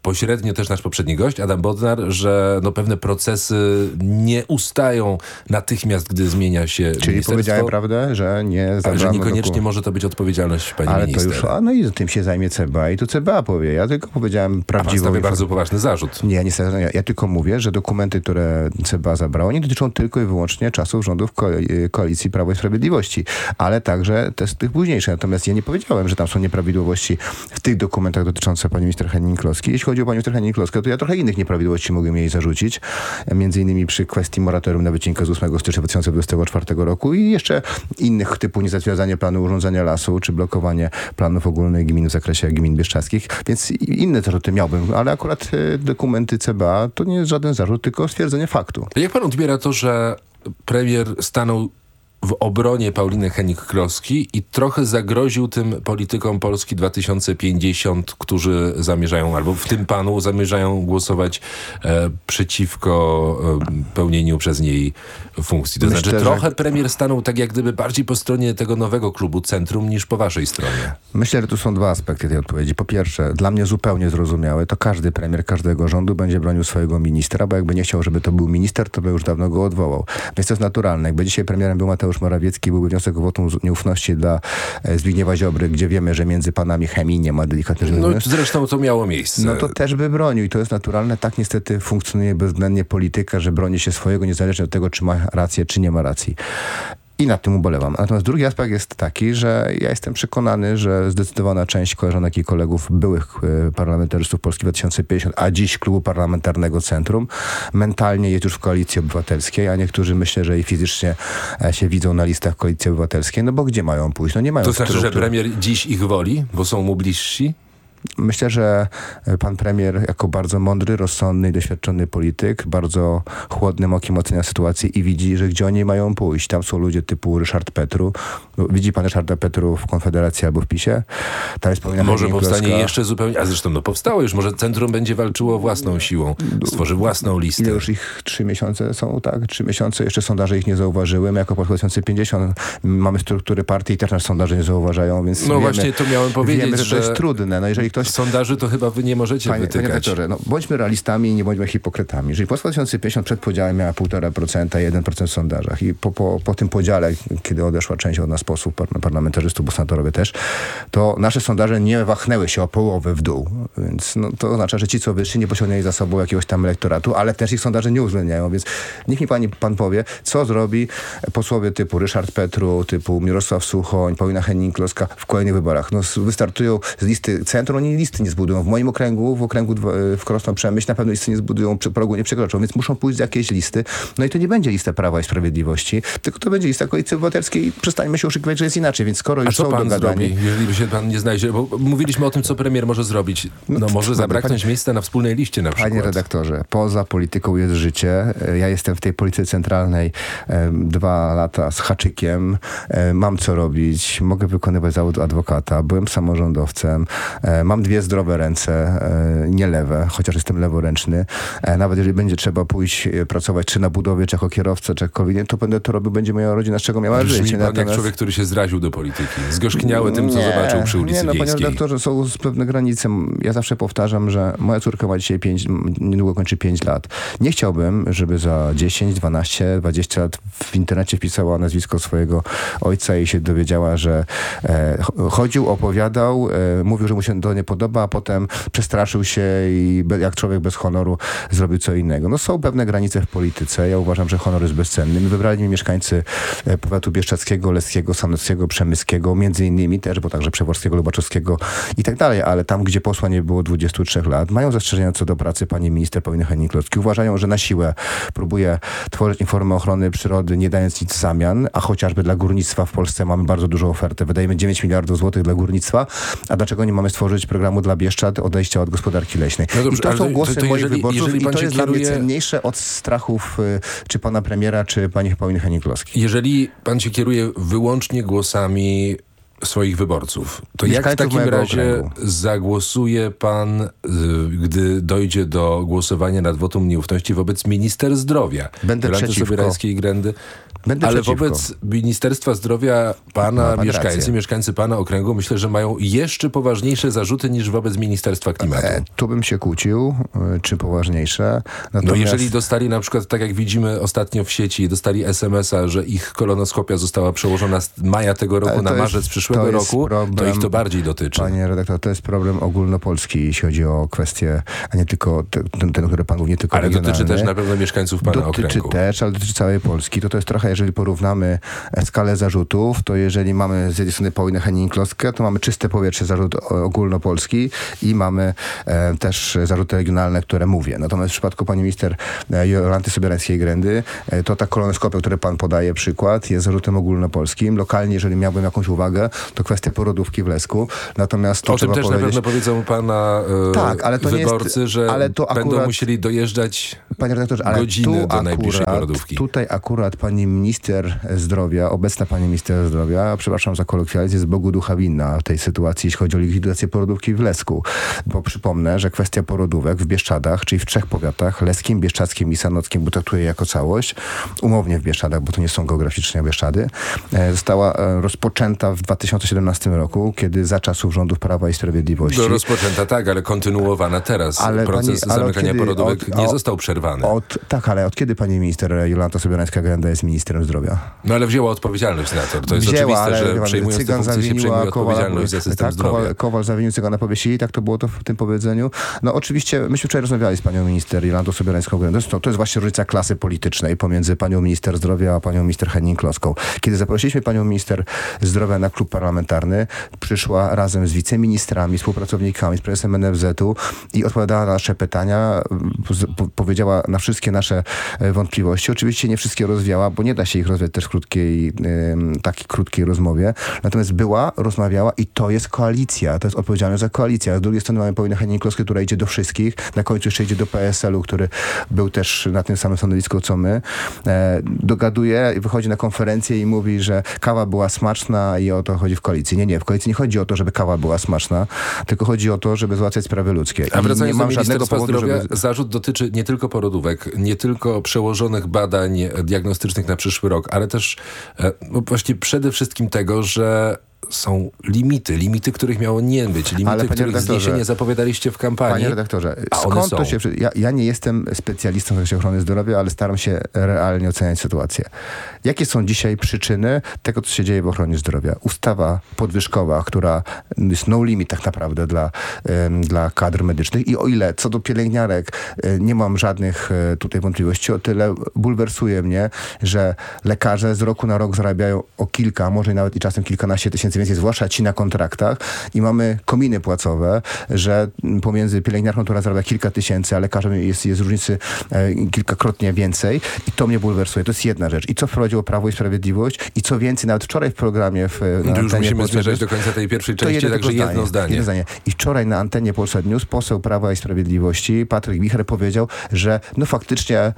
[SPEAKER 22] Pośrednio też nasz poprzedni gość, Adam Bodnar, że no, pewne procesy nie ustają natychmiast, gdy zmienia się
[SPEAKER 23] Czyli powiedziałem prawdę, że nie
[SPEAKER 22] Ale że niekoniecznie może to być odpowiedzialność pani
[SPEAKER 23] Ale
[SPEAKER 22] minister.
[SPEAKER 23] to już, a no i tym się zajmie CBA i tu CBA powie. Ja tylko powiedziałem prawdziwą...
[SPEAKER 22] A pan bardzo poważny zarzut.
[SPEAKER 23] Nie, niestety, ja, ja tylko mówię, że dokumenty, które CBA zabrało, nie dotyczą tylko i wyłącznie czasów rządów ko koalicji Prawo i Sprawiedliwości, ale także te, tych późniejszych. Natomiast ja nie powiedziałem, że tam są nieprawidłowości w tych dokumentach dotyczących pani minister Henning-Kloski. Jeśli chodzi o panią minister Henning-Kloskę, to ja trochę innych nieprawidłowości mogłem jej zarzucić. Między innymi przy kwestii moratorium na wycinkę z 8 stycznia 2024 roku i jeszcze innych typu niezatwierdzanie planu urządzenia lasu, czy blokowanie planów ogólnych gmin w zakresie gmin bieszczadzkich. Więc inne zarzuty miałbym, ale akurat e, dokumenty CBA to nie jest żaden zarzut, tylko stwierdzenie faktu.
[SPEAKER 22] Jak pan odbiera to, że premier stanął w obronie Pauliny Henik-Kloski i trochę zagroził tym politykom Polski 2050, którzy zamierzają, albo w tym panu zamierzają głosować e, przeciwko e, pełnieniu przez niej funkcji. To
[SPEAKER 23] Myślę,
[SPEAKER 22] znaczy
[SPEAKER 23] że-
[SPEAKER 22] trochę premier stanął tak jak gdyby bardziej po stronie tego nowego klubu Centrum niż po waszej stronie.
[SPEAKER 23] Myślę, że tu są dwa aspekty tej odpowiedzi. Po pierwsze, dla mnie zupełnie zrozumiałe, to każdy premier każdego rządu będzie bronił swojego ministra, bo jakby nie chciał, żeby to był minister, to by już dawno go odwołał. Więc to jest naturalne. Jakby dzisiaj premierem był Mateusz Morawiecki, byłby wniosek o wotum nieufności dla e, Zbigniewa Ziobry, gdzie wiemy, że między panami chemii nie ma delikatnie rzecz
[SPEAKER 22] No
[SPEAKER 23] mówiąc.
[SPEAKER 22] zresztą to miało miejsce.
[SPEAKER 23] No to też by bronił i to jest naturalne. Tak niestety funkcjonuje bezwzględnie polityka, że broni się swojego niezależnie od tego, czy ma rację, czy nie ma racji. I nad tym ubolewam. Natomiast drugi aspekt jest taki, że ja jestem przekonany, że zdecydowana część koleżanek i kolegów, byłych e, parlamentarzystów Polski 2050, a dziś klubu parlamentarnego Centrum, mentalnie jest już w Koalicji Obywatelskiej, a niektórzy myślę, że i fizycznie e, się widzą na listach Koalicji Obywatelskiej, no bo gdzie mają pójść? No nie mają
[SPEAKER 22] To znaczy, że premier dziś ich woli, bo są mu bliżsi?
[SPEAKER 23] Myślę, że e, pan premier jako bardzo mądry, rozsądny i doświadczony polityk, bardzo chłodnym okiem ocenia sytuację i widzi, że gdzie oni mają pójść. Tam są ludzie typu Ryszard Petru. No, Widzi pan Ryszarda Petru w Konfederacji albo w PiSie? Tam jest
[SPEAKER 22] Może powstanie jeszcze zupełnie, a zresztą no powstało już, może Centrum będzie walczyło własną siłą, stworzy własną listę.
[SPEAKER 23] Ile już ich trzy miesiące są, tak? Trzy miesiące, jeszcze sondaże ich nie zauważyły. My jako Polska 2050 mamy struktury partii i też nas sondaże nie zauważają, więc
[SPEAKER 22] No
[SPEAKER 23] wiemy,
[SPEAKER 22] właśnie to miałem powiedzieć,
[SPEAKER 23] wiemy, że,
[SPEAKER 22] że
[SPEAKER 23] to jest trudne. No jeżeli ktoś
[SPEAKER 22] Sondaży to chyba wy nie możecie
[SPEAKER 23] Panie, panie
[SPEAKER 22] wytykać.
[SPEAKER 23] redaktorze, no, bądźmy realistami i nie bądźmy hipokrytami. Jeżeli Polska 2050 przed podziałem miała 1,5%, 1% w sondażach i po, po, po tym podziale, kiedy odeszła część od nas posłów, par- parlamentarzystów, bo senatorowie też, to nasze sondaże nie wachnęły się o połowę w dół. Więc no, to oznacza, że ci, co wyżsi, nie posiągnęli za sobą jakiegoś tam elektoratu, ale też ich sondaże nie uwzględniają. Więc niech mi pani, pan powie, co zrobi posłowie typu Ryszard Petru, typu Mirosław Suchoń, Paulina Henning-Kloska w kolejnych wyborach. No, wystartują z listy centrum, oni listy nie zbudują. W moim okręgu, w okręgu dwa- w Krosno-Przemyśl na pewno listy nie zbudują, progu nie przekroczą, więc muszą pójść z jakiejś listy. No i to nie będzie lista Prawa i Sprawiedliwości, tylko to będzie lista Koalicji Obywatelskiej i przestańmy się oszukiwać, że jest inaczej. Więc skoro
[SPEAKER 22] A
[SPEAKER 23] już
[SPEAKER 22] co
[SPEAKER 23] są
[SPEAKER 22] pan
[SPEAKER 23] dogadani...
[SPEAKER 22] zrobi, jeżeli by się pan nie znajdzie? Bo mówiliśmy o tym, co premier może zrobić. No, może zabraknąć miejsca na wspólnej liście na przykład.
[SPEAKER 23] Panie redaktorze, poza polityką jest życie. E, Ja jestem w tej polityce centralnej dwa lata z haczykiem. E, mam co robić, mogę wykonywać zawód adwokata, byłem samorządowcem, e, mam dwie zdrowe ręce, e, nie lewe, chociaż jestem leworęczny. E, nawet jeżeli będzie trzeba pójść e, pracować czy na budowie, czy jako kierowca, czy innym, to będę to robił, będzie moja rodzina z czego miała
[SPEAKER 22] Brzmi
[SPEAKER 23] żyć.
[SPEAKER 22] pan jak
[SPEAKER 23] Natomiast-
[SPEAKER 22] człowiek, który się zraził do polityki. Zgorzkniały tym, co
[SPEAKER 23] Nie,
[SPEAKER 22] zobaczył przy ulicy
[SPEAKER 23] Nie, no panie redaktorze, są pewne granice. Ja zawsze powtarzam, że moja córka ma dzisiaj 5, niedługo kończy 5 lat. Nie chciałbym, żeby za 10, 12, 20 lat w internecie wpisała nazwisko swojego ojca i się dowiedziała, że e, ch- chodził, opowiadał, e, mówił, że mu się to nie podoba, a potem przestraszył się i jak człowiek bez honoru zrobił co innego. No są pewne granice w polityce. Ja uważam, że honor jest bezcenny. My wybrali mnie mieszkańcy e, powiatu bieszczadzkiego, leskiego, sanockiego, przemyskiego, między innymi też, bo także przeworskiego, lubaczowskiego i tak dalej, ale tam, gdzie posła nie było 23 lat, mają zastrzeżenia co do pracy pani minister Pauliny Henning-Kloski. Uważają, że na siłę próbuje tworzyć informy ochrony przyrody, nie dając nic w zamian, a chociażby dla górnictwa w Polsce mamy bardzo dużą ofertę. Wydajemy 9 miliardów złotych dla górnictwa, a dlaczego nie mamy stworzyć programu dla Bieszczad odejścia od gospodarki leśnej?
[SPEAKER 22] No dobrze,
[SPEAKER 23] I to są głosy
[SPEAKER 22] to- to
[SPEAKER 23] moich
[SPEAKER 22] jeżeli-
[SPEAKER 23] wyborców
[SPEAKER 22] jeżeli
[SPEAKER 23] i to jest dla mnie
[SPEAKER 22] kieruje-
[SPEAKER 23] cenniejsze od strachów y, czy pana premiera, czy pani Pauliny Henning-Kloski.
[SPEAKER 22] Jeżeli pan się kieruje wyłącznie głosami swoich wyborców. To jak w takim razie okręgu. zagłosuje pan, y, gdy dojdzie do głosowania nad wotum nieufności wobec minister zdrowia?
[SPEAKER 23] Będę
[SPEAKER 22] Jolanty
[SPEAKER 23] przeciwko.
[SPEAKER 22] Sobierańskiej Grendy.
[SPEAKER 23] Będę
[SPEAKER 22] Ale
[SPEAKER 23] przeciwko.
[SPEAKER 22] wobec Ministerstwa Zdrowia pana
[SPEAKER 23] pan
[SPEAKER 22] mieszkańcy,
[SPEAKER 23] rację.
[SPEAKER 22] mieszkańcy pana okręgu myślę, że mają jeszcze poważniejsze zarzuty niż wobec Ministerstwa Klimatu.
[SPEAKER 23] E, tu bym się kłócił, e, czy poważniejsze.
[SPEAKER 22] Natomiast... No jeżeli dostali na przykład, tak jak widzimy ostatnio w sieci, dostali SMS-a, że ich kolonoskopia została przełożona z maja tego roku na marzec przyszłego roku, problem, to ich to bardziej dotyczy.
[SPEAKER 23] Panie redaktor, to jest problem ogólnopolski, jeśli chodzi o kwestie, a nie tylko ten, ten który pan mówi, nie tylko
[SPEAKER 22] Ale dotyczy też na pewno mieszkańców pana
[SPEAKER 23] dotyczy
[SPEAKER 22] okręgu.
[SPEAKER 23] Dotyczy też, ale dotyczy całej Polski. To to jest trochę, jeżeli porównamy skalę zarzutów, to jeżeli mamy z jednej strony Paulinę Henning-Kloskę, to mamy czyste powietrze, zarzut ogólnopolski i mamy e, też zarzuty regionalne, które mówię. Natomiast w przypadku pani minister e, Jolanty Sobierańskiej-Grendy, e, to ta kolonoskopia, które pan podaje przykład, jest zarzutem ogólnopolskim. Lokalnie, jeżeli miałbym jakąś uwagę, to kwestia porodówki w Lesku. Natomiast
[SPEAKER 22] o tym też powiedzieć... na pewno powiedzą pana e,
[SPEAKER 23] tak, ale to
[SPEAKER 22] wyborcy,
[SPEAKER 23] jest,
[SPEAKER 22] że
[SPEAKER 23] ale to akurat,
[SPEAKER 22] będą musieli dojeżdżać
[SPEAKER 23] panie redaktorze, ale
[SPEAKER 22] godziny do
[SPEAKER 23] akurat,
[SPEAKER 22] najbliższej porodówki.
[SPEAKER 23] Tutaj akurat pani minister zdrowia, obecna pani minister zdrowia, przepraszam za kolokwializm, jest Bogu ducha winna w tej sytuacji, jeśli chodzi o likwidację porodówki w Lesku. Bo przypomnę, że kwestia porodówek w Bieszczadach, czyli w trzech powiatach, Leskim, Bieszczadzkim i Sanockim, bo traktuję jako całość, umownie w Bieszczadach, bo to nie są geograficznie Bieszczady, e, została e, rozpoczęta w 2017 roku, kiedy za czasów rządów Prawa i Sprawiedliwości.
[SPEAKER 22] No rozpoczęta tak, ale kontynuowana teraz.
[SPEAKER 23] Ale
[SPEAKER 22] Proces
[SPEAKER 23] pani,
[SPEAKER 22] zamykania
[SPEAKER 23] kiedy,
[SPEAKER 22] porodówek
[SPEAKER 23] od,
[SPEAKER 22] nie
[SPEAKER 23] od,
[SPEAKER 22] został przerwany.
[SPEAKER 23] Od, tak, ale od kiedy pani minister Jolanta Sobierańska-Grenda jest ministrem zdrowia?
[SPEAKER 22] No ale wzięła odpowiedzialność na to. To jest
[SPEAKER 23] Wzięła,
[SPEAKER 22] oczywiste,
[SPEAKER 23] ale,
[SPEAKER 22] że przejmując
[SPEAKER 23] Cygan
[SPEAKER 22] tę funkcję się odpowiedzialność za system
[SPEAKER 23] tak,
[SPEAKER 22] zdrowia.
[SPEAKER 23] Kowal, Kowal zawinił Cygana powiesili, tak to było to w tym powiedzeniu. No oczywiście, myśmy wczoraj rozmawiali z panią minister Jolantą Sobierańską-Grendą. To, to jest właśnie różnica klasy politycznej pomiędzy panią minister zdrowia a panią minister Henning-Kloską. Kiedy zaprosiliśmy panią minister zdrowia na klub parlamentarny, przyszła razem z wiceministrami, współpracownikami, z prezesem NFZ-u i odpowiadała na nasze pytania, powiedziała na wszystkie nasze e, wątpliwości. Oczywiście nie wszystkie rozwiała, bo nie da się ich rozwiać też w krótkiej, takiej krótkiej rozmowie. Natomiast była, rozmawiała i to jest koalicja. To jest odpowiedzialność za koalicję. A z drugiej strony mamy Paulinę Henning-Kloskę, która idzie do wszystkich. Na końcu jeszcze idzie do PSL-u, który był też na tym samym stanowisku, co my. E, dogaduje i wychodzi na konferencję i mówi, że kawa była smaczna i o to chodzi w koalicji. Nie, nie. W koalicji nie chodzi o to, żeby kawa była smaczna, tylko chodzi o to, żeby załatwiać sprawy ludzkie.
[SPEAKER 22] A wracając
[SPEAKER 23] nie mam
[SPEAKER 22] do
[SPEAKER 23] żadnego powodu,
[SPEAKER 22] zdrowia,
[SPEAKER 23] żeby...
[SPEAKER 22] zarzut dotyczy nie tylko porodówek, nie tylko przełożonych badań diagnostycznych na przyszły rok, ale też no właściwie przede wszystkim tego, że są limity, limity, których miało nie być, limity,
[SPEAKER 23] Ale,
[SPEAKER 22] których zniesienie zapowiadaliście w kampanii.
[SPEAKER 23] Panie redaktorze, skąd to się... Ja, ja nie jestem specjalistą w zakresie ochrony zdrowia, ale staram się realnie oceniać sytuację. Jakie są dzisiaj przyczyny tego, co się dzieje w ochronie zdrowia? Ustawa podwyżkowa, która jest no limit tak naprawdę dla, dla kadr medycznych i o ile co do pielęgniarek nie mam żadnych tutaj wątpliwości, o tyle bulwersuje mnie, że lekarze z roku na rok zarabiają o kilka, może nawet i czasem kilkanaście tysięcy więcej, zwłaszcza ci na kontraktach i mamy kominy płacowe, że pomiędzy pielęgniarką, która zarabia kilka tysięcy, a lekarzem jest, jest różnicy e, kilkakrotnie więcej i to mnie bulwersuje. To jest jedna rzecz. I co wprowadziło Prawo i Sprawiedliwość i co więcej, nawet wczoraj w programie w
[SPEAKER 22] na Już musimy zmierzać do końca tej pierwszej części, także jedno zdanie.
[SPEAKER 23] jedno zdanie. I wczoraj na antenie Polsat News poseł Prawa i Sprawiedliwości, Patryk Wicher powiedział, że no faktycznie e,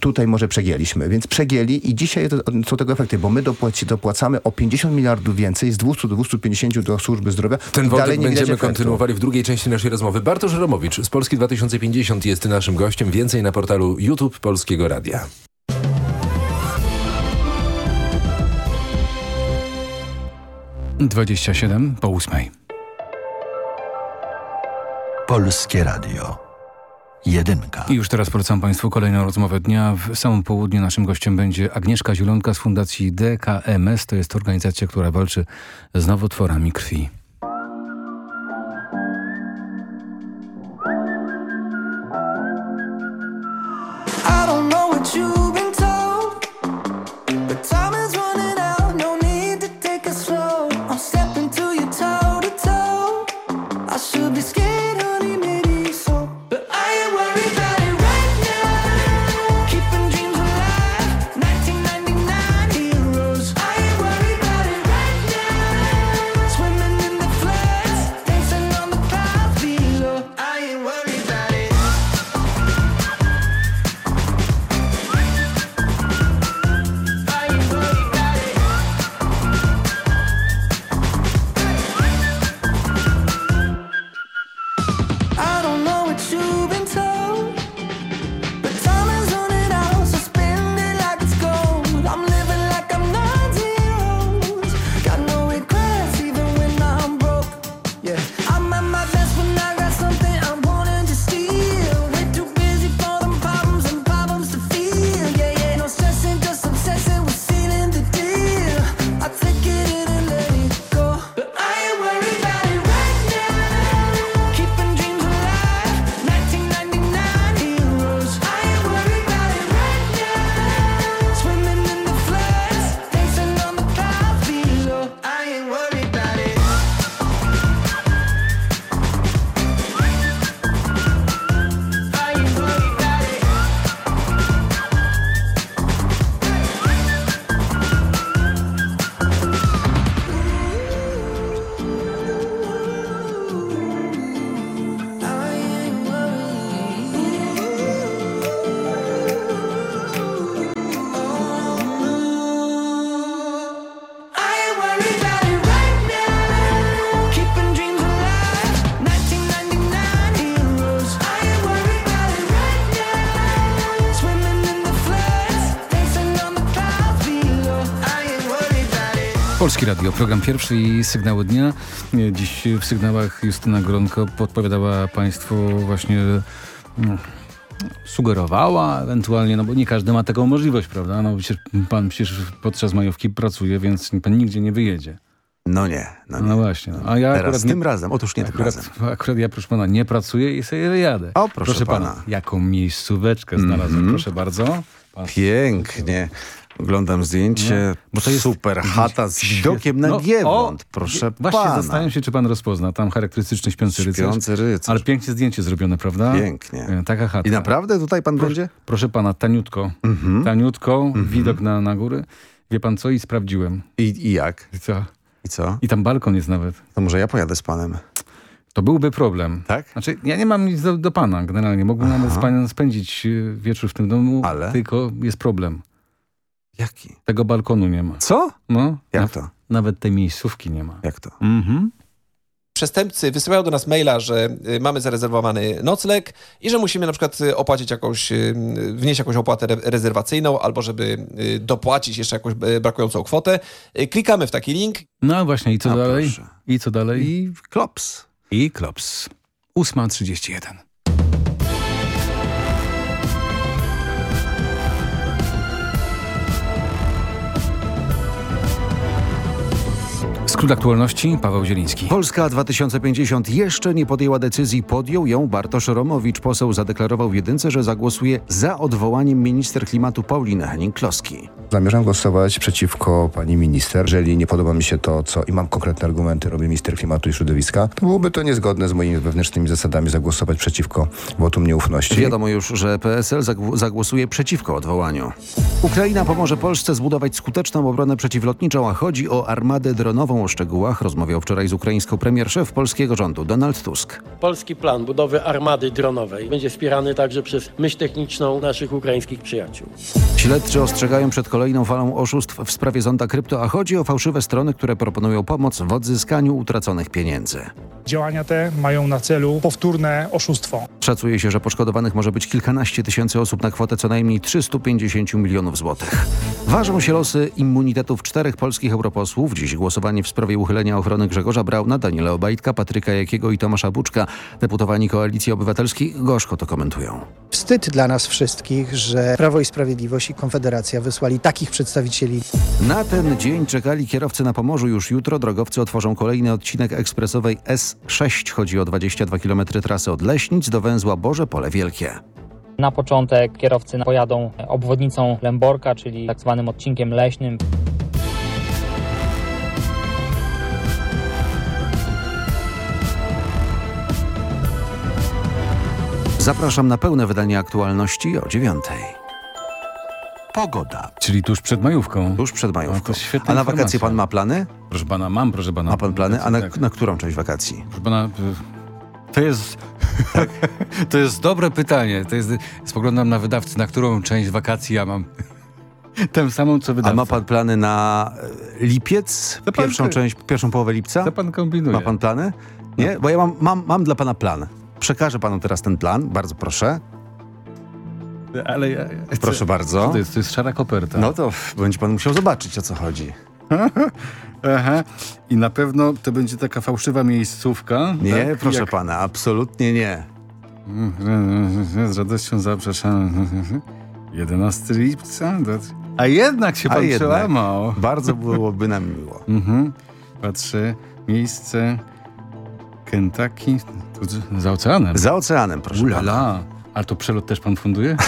[SPEAKER 23] tutaj może przegięliśmy. Więc przegięli i dzisiaj to, są tego efekty, bo my dopłaci, dopłacamy o 50 miliardów więcej z 200 do 250 do służby zdrowia.
[SPEAKER 22] Ten wątek
[SPEAKER 23] Dalej nie
[SPEAKER 22] będziemy kontynuowali w drugiej części naszej rozmowy. Bartosz Romowicz z Polski 2050 jest naszym gościem. Więcej na portalu YouTube Polskiego Radia.
[SPEAKER 20] Dwadzieścia siedem po ósmej.
[SPEAKER 8] Polskie Radio. Jedynka.
[SPEAKER 20] I już teraz polecam Państwu kolejną rozmowę dnia. W samym południu naszym gościem będzie Agnieszka Zielonka z Fundacji DKMS. To jest organizacja, która walczy z nowotworami krwi. Polski Radio, program pierwszy i sygnały dnia. Dziś w sygnałach Justyna Gronko podpowiadała Państwu właśnie no, sugerowała ewentualnie, no bo nie każdy ma taką możliwość, prawda? No przecież pan przecież podczas majówki pracuje, więc pan nigdzie nie wyjedzie.
[SPEAKER 2] No nie. No, nie.
[SPEAKER 20] no właśnie. A ja
[SPEAKER 2] Teraz
[SPEAKER 20] akurat
[SPEAKER 2] tym
[SPEAKER 20] nie,
[SPEAKER 2] razem, otóż nie
[SPEAKER 20] akurat,
[SPEAKER 2] tym razem.
[SPEAKER 20] Akurat ja, proszę pana, nie pracuję i sobie wyjadę.
[SPEAKER 2] O, proszę,
[SPEAKER 20] pana. Jaką miejscóweczkę znalazłem,
[SPEAKER 2] Mhm.
[SPEAKER 20] proszę bardzo. Pan...
[SPEAKER 2] Pięknie. Oglądam zdjęcie.
[SPEAKER 20] No, bo to jest
[SPEAKER 2] super chata z widokiem na
[SPEAKER 20] No,
[SPEAKER 2] Giewont. Proszę
[SPEAKER 20] Właśnie
[SPEAKER 2] pana.
[SPEAKER 20] zastanawiam się, czy pan rozpozna. Tam charakterystyczny śpiący rycerz.
[SPEAKER 2] Śpiący rycerz.
[SPEAKER 20] Ale pięknie zdjęcie zrobione, prawda?
[SPEAKER 2] Pięknie.
[SPEAKER 20] E, Taka chata.
[SPEAKER 2] I naprawdę tutaj pan
[SPEAKER 20] Proszę,
[SPEAKER 2] będzie?
[SPEAKER 20] proszę pana, taniutko.
[SPEAKER 2] Mhm.
[SPEAKER 20] Taniutko, widok na, na góry. Wie pan co? I sprawdziłem.
[SPEAKER 2] I, I jak?
[SPEAKER 20] I co?
[SPEAKER 2] I co?
[SPEAKER 20] I tam balkon jest nawet.
[SPEAKER 2] To może ja pojadę z panem.
[SPEAKER 20] To byłby problem.
[SPEAKER 2] Tak?
[SPEAKER 20] Znaczy, ja nie mam nic do, do pana generalnie. Mógłbym
[SPEAKER 2] Aha.
[SPEAKER 20] nawet z panem spędzić e, wieczór w tym domu,
[SPEAKER 2] Ale?
[SPEAKER 20] tylko jest problem.
[SPEAKER 2] Jaki?
[SPEAKER 20] Tego balkonu nie ma.
[SPEAKER 2] Co?
[SPEAKER 20] No,
[SPEAKER 2] Jak
[SPEAKER 20] na-
[SPEAKER 2] to?
[SPEAKER 20] Nawet tej miejscówki nie ma.
[SPEAKER 2] Jak to?
[SPEAKER 20] Mhm.
[SPEAKER 25] Przestępcy wysyłają do nas maila, że y, mamy zarezerwowany nocleg i że musimy na przykład y, opłacić jakąś, y, wnieść jakąś opłatę re rezerwacyjną albo żeby dopłacić jeszcze jakąś brakującą kwotę. Klikamy w taki link.
[SPEAKER 20] No właśnie, i co
[SPEAKER 2] A,
[SPEAKER 20] dalej?
[SPEAKER 2] proszę.
[SPEAKER 20] I co dalej?
[SPEAKER 2] I klops.
[SPEAKER 20] I klops. 8.31. Skrót aktualności, Paweł Zieliński.
[SPEAKER 2] Polska 2050 jeszcze nie podjęła decyzji. Podjął ją Bartosz Romowicz. Poseł zadeklarował w jedynce, że zagłosuje za odwołaniem minister klimatu Pauliny Henning-Kloski.
[SPEAKER 23] Zamierzam głosować przeciwko pani minister. Jeżeli nie podoba mi się to, co i mam konkretne argumenty, robi minister klimatu i środowiska, to byłoby to niezgodne z moimi wewnętrznymi zasadami zagłosować przeciwko wotum nieufności.
[SPEAKER 2] Wiadomo już, że PSL zagł- zagłosuje przeciwko odwołaniu. Ukraina pomoże Polsce zbudować skuteczną obronę przeciwlotniczą, a chodzi o armadę dronową. O szczegółach rozmawiał wczoraj z ukraińską premier szef polskiego rządu Donald Tusk.
[SPEAKER 26] Polski plan budowy armady dronowej będzie wspierany także przez myśl techniczną naszych ukraińskich przyjaciół.
[SPEAKER 2] Śledczy ostrzegają przed kolejną falą oszustw w sprawie zonda krypto, a chodzi o fałszywe strony, które proponują pomoc w odzyskaniu utraconych pieniędzy.
[SPEAKER 27] Działania te mają na celu powtórne oszustwo.
[SPEAKER 2] Szacuje się, że poszkodowanych może być kilkanaście tysięcy osób na kwotę co najmniej 350 milionów złotych. Ważą się losy immunitetów czterech polskich europosłów. Dziś głosowanie w sprawie uchylenia ochrony Grzegorza Brauna, Daniela Obajtka, Patryka Jakiego i Tomasza Buczka. Deputowani Koalicji Obywatelskiej gorzko to komentują.
[SPEAKER 28] Wstyd dla nas wszystkich, że Prawo i Sprawiedliwość i Konfederacja wysłali takich przedstawicieli.
[SPEAKER 2] Na ten dzień czekali kierowcy na Pomorzu. Już jutro drogowcy otworzą kolejny odcinek ekspresowej S6. Chodzi o 22 km trasy od Leśnic do węzła Boże Pole Wielkie.
[SPEAKER 29] Na początek kierowcy pojadą obwodnicą Lęborka, czyli tak zwanym odcinkiem leśnym.
[SPEAKER 2] Zapraszam na pełne wydanie aktualności o dziewiątej. Pogoda.
[SPEAKER 20] Czyli tuż przed majówką.
[SPEAKER 2] Tuż przed majówką.
[SPEAKER 20] To świetna
[SPEAKER 2] A na wakacje pan ma plany?
[SPEAKER 20] Proszę pana, mam, proszę pana.
[SPEAKER 2] Ma pan plany? A na,
[SPEAKER 20] Tak.
[SPEAKER 2] na którą część wakacji?
[SPEAKER 20] Proszę pana, y, to jest... to jest dobre pytanie. To jest, spoglądam na wydawcy, na którą część wakacji ja mam. Tę samą, co
[SPEAKER 2] A
[SPEAKER 20] wydawca.
[SPEAKER 2] ma pan plany na e, lipiec?
[SPEAKER 20] Pan-
[SPEAKER 2] Pierwszą część, pierwszą połowę lipca?
[SPEAKER 20] Co pan kombinuje?
[SPEAKER 2] Ma pan plany? Nie? Bo ja mam, mam, mam dla pana plan. Przekażę panu teraz ten plan, bardzo proszę.
[SPEAKER 20] Ale ja,
[SPEAKER 2] Proszę bardzo.
[SPEAKER 20] To jest? To jest szara koperta.
[SPEAKER 2] No to będzie pan musiał zobaczyć, o co chodzi.
[SPEAKER 20] Aha. I na pewno to będzie taka fałszywa miejscówka.
[SPEAKER 2] Nie,
[SPEAKER 20] tak?
[SPEAKER 2] proszę
[SPEAKER 20] Jak-
[SPEAKER 2] pana, absolutnie nie.
[SPEAKER 20] Z radością zapraszam. 11 lipca. A jednak się
[SPEAKER 2] A
[SPEAKER 20] pan
[SPEAKER 2] jednak.
[SPEAKER 20] przełamał.
[SPEAKER 2] Bardzo byłoby nam miło.
[SPEAKER 20] Mhm. Patrzę, miejsce Kentucky, tu z- za oceanem.
[SPEAKER 2] Za oceanem, proszę pana.
[SPEAKER 20] Ulala. Ale to przelot też pan funduje?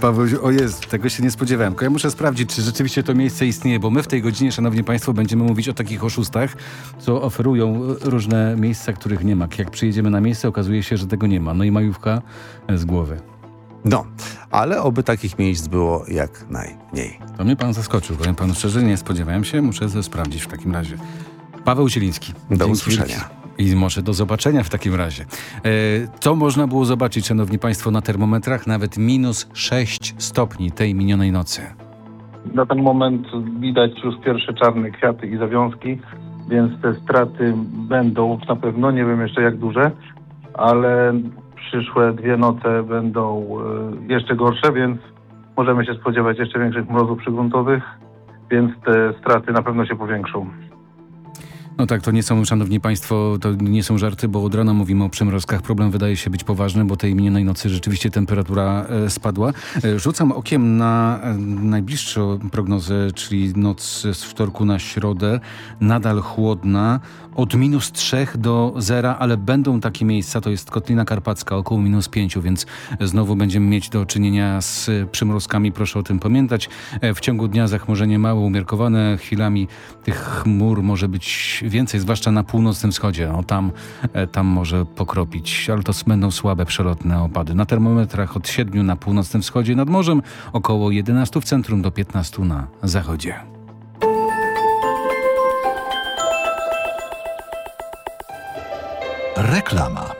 [SPEAKER 20] Paweł, o jest, tego się nie spodziewałem. Tylko ja muszę sprawdzić, czy rzeczywiście to miejsce istnieje, bo my w tej godzinie, szanowni państwo, będziemy mówić o takich oszustach, co oferują różne miejsca, których nie ma. Jak przyjedziemy na miejsce, okazuje się, że tego nie ma. No i majówka e, z głowy.
[SPEAKER 2] No, ale oby takich miejsc było jak najmniej.
[SPEAKER 20] To mnie pan zaskoczył, powiem panu szczerze, nie spodziewałem się, muszę sprawdzić w takim razie. Paweł Zieliński.
[SPEAKER 2] Do
[SPEAKER 20] Dzięki
[SPEAKER 2] usłyszenia.
[SPEAKER 20] I może do zobaczenia w takim razie. E, co można było zobaczyć, szanowni państwo, na termometrach? Nawet minus 6 stopni tej minionej nocy.
[SPEAKER 30] Na ten moment widać już pierwsze czarne kwiaty i zawiązki, więc te straty będą na pewno, nie wiem jeszcze jak duże, ale przyszłe dwie noce będą e, jeszcze gorsze, więc możemy się spodziewać jeszcze większych mrozów przygruntowych więc te straty na pewno się powiększą.
[SPEAKER 20] No tak, to nie są, szanowni państwo, to nie są żarty, bo od rana mówimy o przymrozkach. Problem wydaje się być poważny, bo tej minionej nocy rzeczywiście temperatura e, spadła. E, rzucam okiem na e, najbliższą prognozę, czyli noc z wtorku na środę. Nadal chłodna, od minus 3 do 0, ale będą takie miejsca, to jest Kotlina Karpacka, około minus 5, więc znowu będziemy mieć do czynienia z przymrozkami. Proszę o tym pamiętać. W ciągu dnia zachmurzenie małe, umiarkowane. Chwilami tych chmur może być więcej, zwłaszcza na północnym wschodzie. O, tam, tam może pokropić, ale to będą słabe, przelotne opady. Na termometrach od 7 na północnym wschodzie nad morzem, około 11 w centrum do 15 na zachodzie.
[SPEAKER 8] Reklama.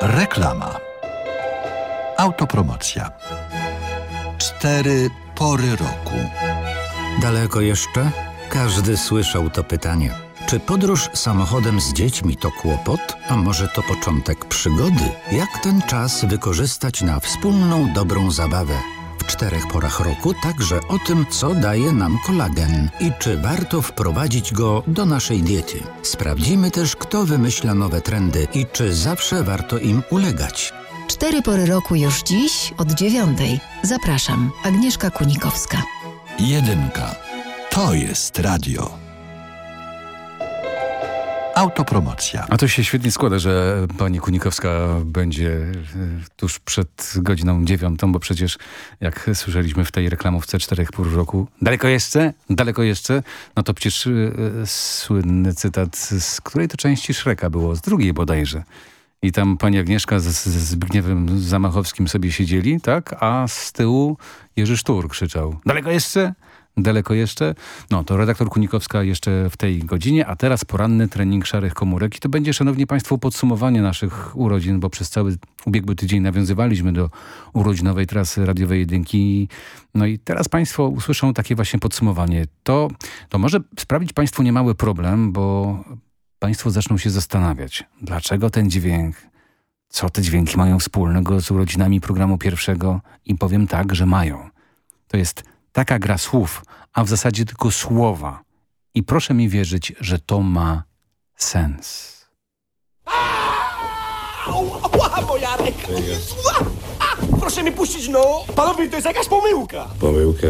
[SPEAKER 8] Reklama. Autopromocja. Cztery pory roku.
[SPEAKER 31] Daleko jeszcze? Każdy słyszał to pytanie. Czy podróż samochodem z dziećmi to kłopot, a może to początek przygody? Jak ten czas wykorzystać na wspólną dobrą zabawę? W czterech porach roku także o tym, co daje nam kolagen i czy warto wprowadzić go do naszej diety. Sprawdzimy też, kto wymyśla nowe trendy i czy zawsze warto im ulegać.
[SPEAKER 32] Cztery pory roku już dziś od dziewiątej. Zapraszam, Agnieszka Kunikowska.
[SPEAKER 8] Jedynka. To jest radio. Autopromocja.
[SPEAKER 20] A to się świetnie składa, że pani Kunikowska będzie e, tuż przed godziną dziewiątą, bo przecież jak słyszeliśmy w tej reklamówce czterech pół roku, daleko jeszcze, daleko jeszcze, no to przecież y, słynny cytat, z której to części Szreka było, z drugiej bodajże. I tam pani Agnieszka z, z Zbigniewem Zamachowskim sobie siedzieli, tak? A z tyłu Jerzy Sztur krzyczał, daleko jeszcze? Daleko jeszcze. No to redaktor Kunikowska jeszcze w tej godzinie, a teraz poranny trening szarych komórek i to będzie, szanowni państwo, podsumowanie naszych urodzin, bo przez cały ubiegły tydzień nawiązywaliśmy do urodzinowej trasy radiowej jedynki. No i teraz państwo usłyszą takie właśnie podsumowanie. To, to może sprawić państwu niemały problem, bo państwo zaczną się zastanawiać, dlaczego ten dźwięk, co te dźwięki mają wspólnego z urodzinami programu pierwszego i powiem tak, że mają. To jest taka gra słów, a w zasadzie tylko słowa. I proszę mi wierzyć, że to ma sens.
[SPEAKER 33] Ała, Bojarek! Proszę mi puścić, no! Panowie, to jest jakaś pomyłka!
[SPEAKER 22] Pomyłka.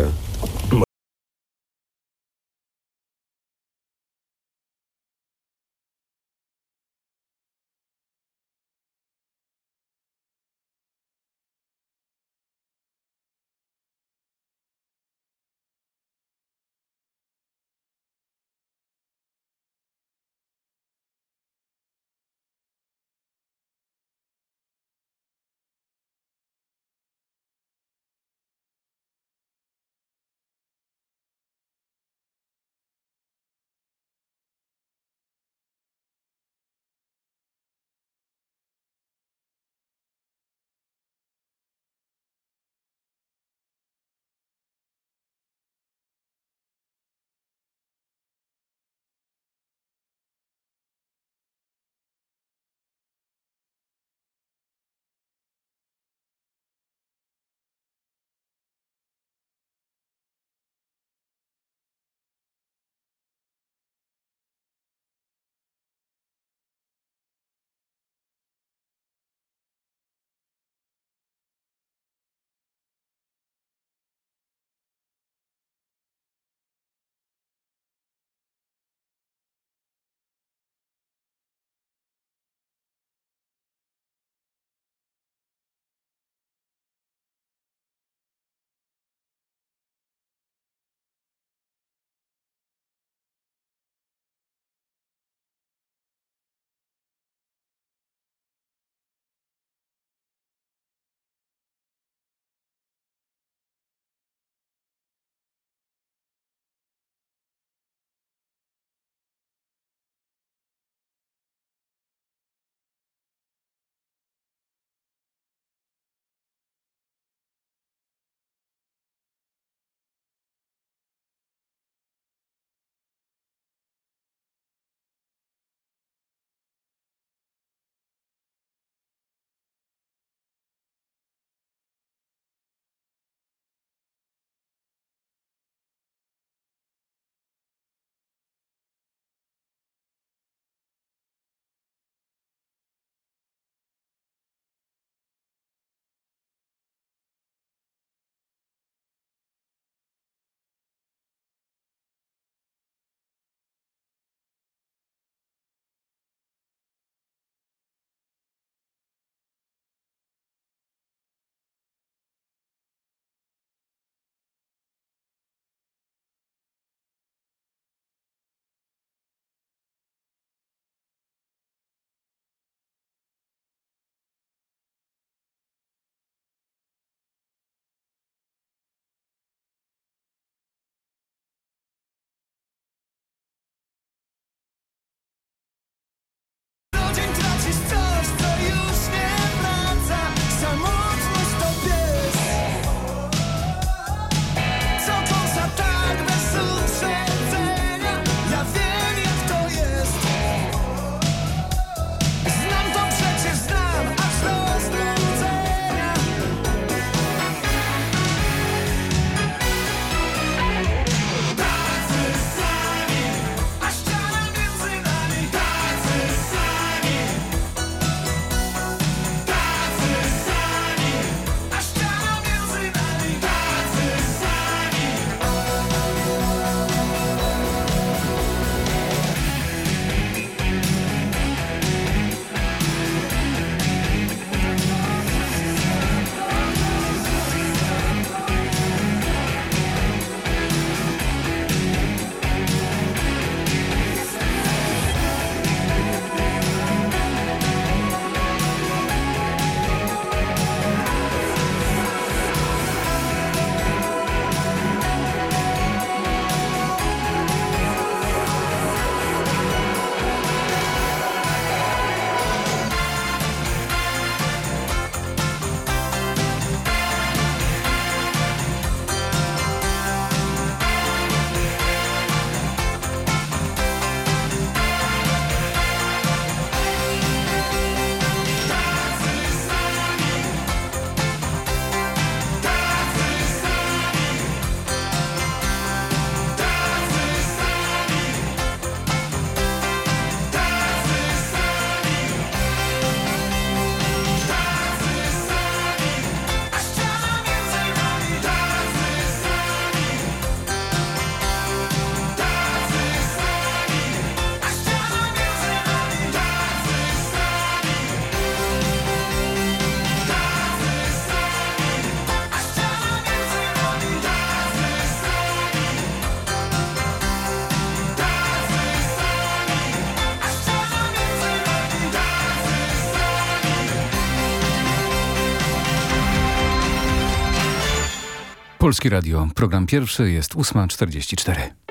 [SPEAKER 20] Polskie Radio, program pierwszy, jest 8.44.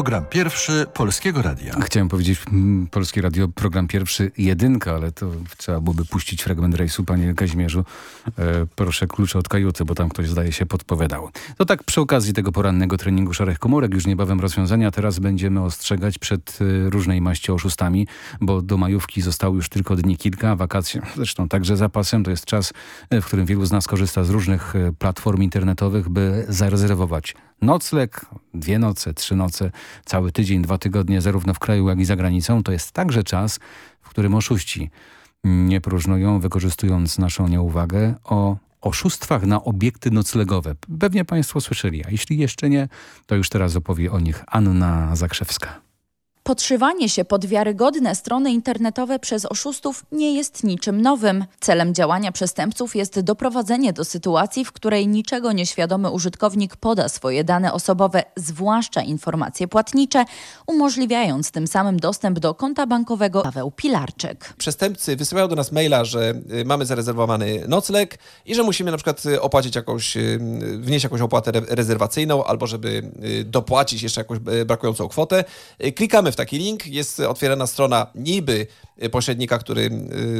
[SPEAKER 8] Program pierwszy Polskiego Radia.
[SPEAKER 20] Chciałem powiedzieć mm, Polskie Radio, program pierwszy, jedynka, ale to trzeba byłoby puścić fragment rejsu, panie Kazimierzu. E, proszę klucze od kajuty, bo tam ktoś zdaje się podpowiadał. To tak przy okazji tego porannego treningu szarych komórek, już niebawem rozwiązania. Teraz będziemy ostrzegać przed e, różnej maści oszustami, bo do majówki zostało już tylko dni kilka, wakacje zresztą także zapasem. To jest czas, e, w którym wielu z nas korzysta z różnych e, platform internetowych, by zarezerwować nocleg, dwie noce, trzy noce, cały tydzień, dwa tygodnie, zarówno w kraju, jak i za granicą, to jest także czas, w którym oszuści nie próżnują, wykorzystując naszą nieuwagę o oszustwach na obiekty noclegowe. Pewnie Państwo słyszeli, a jeśli jeszcze nie, to już teraz opowie o nich Anna Zakrzewska.
[SPEAKER 34] Podszywanie się pod wiarygodne strony internetowe przez oszustów nie jest niczym nowym. Celem działania przestępców jest doprowadzenie do sytuacji, w której niczego nieświadomy użytkownik poda swoje dane osobowe, zwłaszcza informacje płatnicze, umożliwiając tym samym dostęp do konta bankowego Paweł Pilarczyk.
[SPEAKER 25] Przestępcy wysyłają do nas maila, że y, mamy zarezerwowany nocleg i że musimy na przykład y, opłacić jakąś, y, wnieść jakąś opłatę re rezerwacyjną albo żeby dopłacić jeszcze jakąś brakującą kwotę. Klikamy w taki link, jest otwierana strona niby pośrednika, który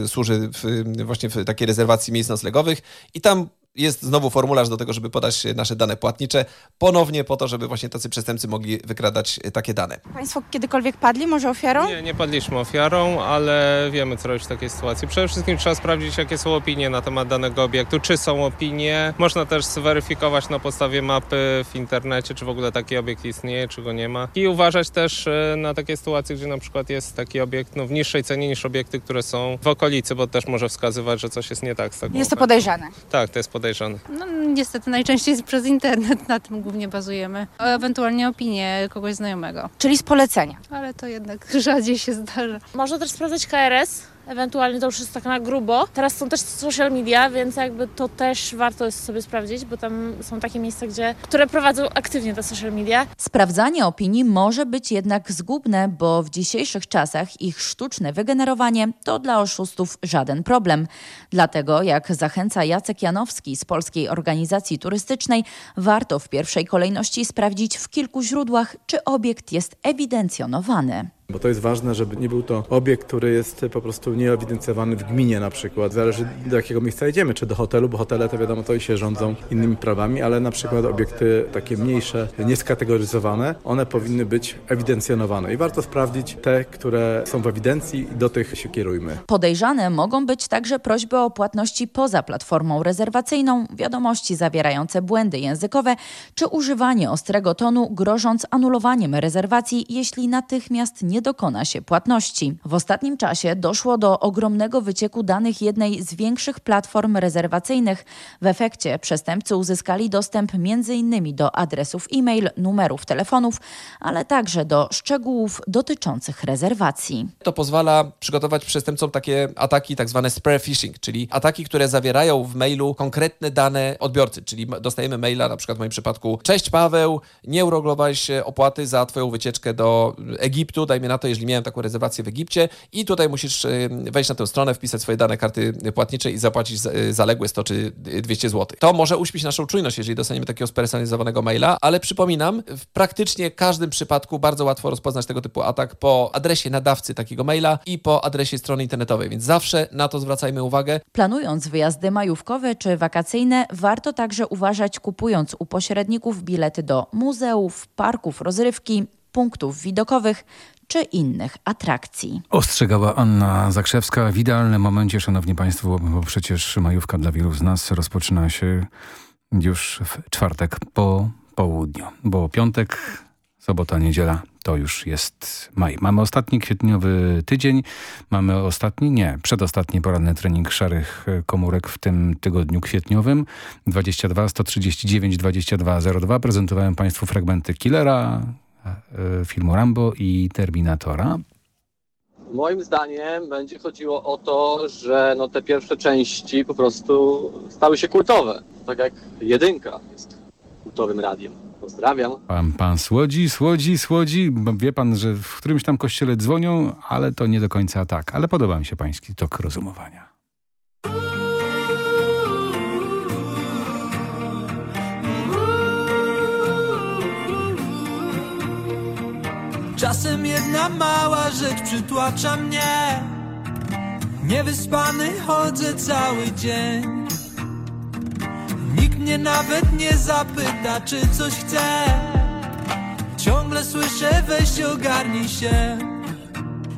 [SPEAKER 25] służy w, właśnie w takiej rezerwacji miejsc noclegowych i tam jest znowu formularz do tego, żeby podać nasze dane płatnicze, ponownie po to, żeby właśnie tacy przestępcy mogli wykradać takie dane.
[SPEAKER 35] Państwo kiedykolwiek padli może ofiarą?
[SPEAKER 36] Nie, nie padliśmy ofiarą, ale wiemy co robić w takiej sytuacji. Przede wszystkim trzeba sprawdzić, jakie są opinie na temat danego obiektu, czy są opinie. Można też zweryfikować na podstawie mapy w internecie, czy w ogóle taki obiekt istnieje, czy go nie ma. I uważać też e, na takie sytuacje, gdzie na przykład jest taki obiekt no, w niższej cenie niż obiekty, które są w okolicy, bo też może wskazywać, że coś jest nie tak z tego.
[SPEAKER 35] Jest to podejrzane.
[SPEAKER 36] Tak, to jest podejrzane podejrzany?
[SPEAKER 37] No niestety najczęściej jest przez internet, na tym głównie bazujemy. Ewentualnie opinie kogoś znajomego.
[SPEAKER 35] Czyli z polecenia.
[SPEAKER 37] Ale to jednak rzadziej się zdarza.
[SPEAKER 38] Można też sprawdzać KRS, ewentualnie to już jest tak na grubo. Teraz są też social media, więc jakby to też warto jest sobie sprawdzić, bo tam są takie miejsca, gdzie, które prowadzą aktywnie te social media.
[SPEAKER 34] Sprawdzanie opinii może być jednak zgubne, bo w dzisiejszych czasach ich sztuczne wygenerowanie to dla oszustów żaden problem. Dlatego, jak zachęca Jacek Janowski z Polskiej Organizacji Turystycznej, warto w pierwszej kolejności sprawdzić w kilku źródłach, czy obiekt jest ewidencjonowany.
[SPEAKER 39] Bo to jest ważne, żeby nie był to obiekt, który jest po prostu nieewidencjowany w gminie na przykład. Zależy do jakiego miejsca jedziemy, czy do hotelu, bo hotele to wiadomo to i się rządzą innymi prawami, ale na przykład obiekty takie mniejsze, nieskategoryzowane, one powinny być ewidencjonowane i warto sprawdzić te, które są w ewidencji i do tych się kierujmy.
[SPEAKER 34] Podejrzane mogą być także prośby o płatności poza platformą rezerwacyjną, wiadomości zawierające błędy językowe, czy używanie ostrego tonu grożąc anulowaniem rezerwacji, jeśli natychmiast nie dokona się płatności. W ostatnim czasie doszło do ogromnego wycieku danych jednej z większych platform rezerwacyjnych. W efekcie przestępcy uzyskali dostęp m.in. do adresów e-mail, numerów telefonów, ale także do szczegółów dotyczących rezerwacji.
[SPEAKER 25] To pozwala przygotować przestępcom takie ataki, tak zwane spare phishing, czyli ataki, które zawierają w mailu konkretne dane odbiorcy, czyli dostajemy maila, na przykład w moim przypadku, cześć Paweł, nie uregulowałeś opłaty za twoją wycieczkę do Egiptu, dajmy na to, jeżeli miałem taką rezerwację w Egipcie i tutaj musisz y, wejść na tę stronę, wpisać swoje dane karty płatniczej i zapłacić y, zaległe 100 czy 200 zł. To może uśpić naszą czujność, jeżeli dostaniemy takiego spersonalizowanego maila, ale przypominam, w praktycznie każdym przypadku bardzo łatwo rozpoznać tego typu atak po adresie nadawcy takiego maila i po adresie strony internetowej, więc zawsze na to zwracajmy uwagę.
[SPEAKER 34] Planując wyjazdy majówkowe czy wakacyjne, warto także uważać kupując u pośredników bilety do muzeów, parków rozrywki, punktów widokowych czy innych atrakcji.
[SPEAKER 20] Ostrzegała Anna Zakrzewska. W idealnym momencie, szanowni państwo, bo przecież majówka dla wielu z nas rozpoczyna się już w czwartek po południu, bo piątek, sobota, niedziela to już jest maj. Mamy ostatni kwietniowy tydzień, mamy ostatni, nie, przedostatni poranny trening szarych komórek w tym tygodniu kwietniowym. 22 139 2202 prezentowałem Państwu fragmenty Killera, filmu Rambo i Terminatora?
[SPEAKER 40] Moim zdaniem będzie chodziło o to, że no te pierwsze części po prostu stały się kultowe. Tak jak jedynka jest kultowym radiem. Pozdrawiam.
[SPEAKER 20] Pan, pan słodzi, słodzi, słodzi. Wie pan, że w którymś tam kościele dzwonią, ale to nie do końca tak. Ale podoba mi się pański tok rozumowania.
[SPEAKER 41] Jedna mała rzecz przytłacza mnie. Niewyspany chodzę cały dzień. Nikt mnie nawet nie zapyta, czy coś chcę. Ciągle słyszę, weź ogarnij się.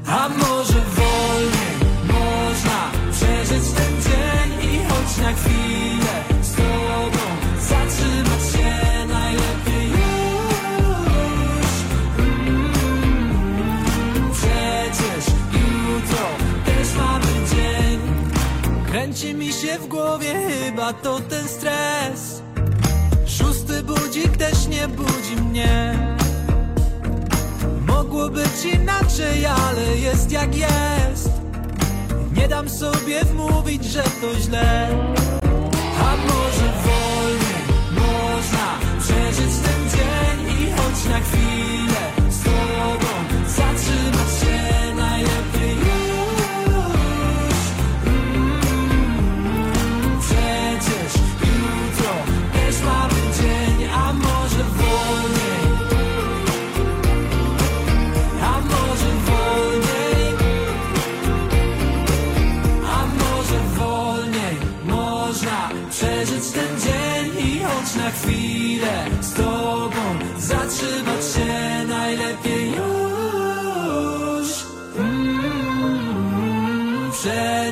[SPEAKER 41] A może wolniej można przeżyć ten dzień I choć na chwilę Kręci mi się w głowie, chyba to ten stres. Szósty budzik też nie budzi mnie. Mogło być inaczej, ale jest jak jest. Nie dam sobie wmówić, że to źle. A może wolniej można przeżyć ten dzień I choć na chwilę z tobą zatrzymać się najlepiej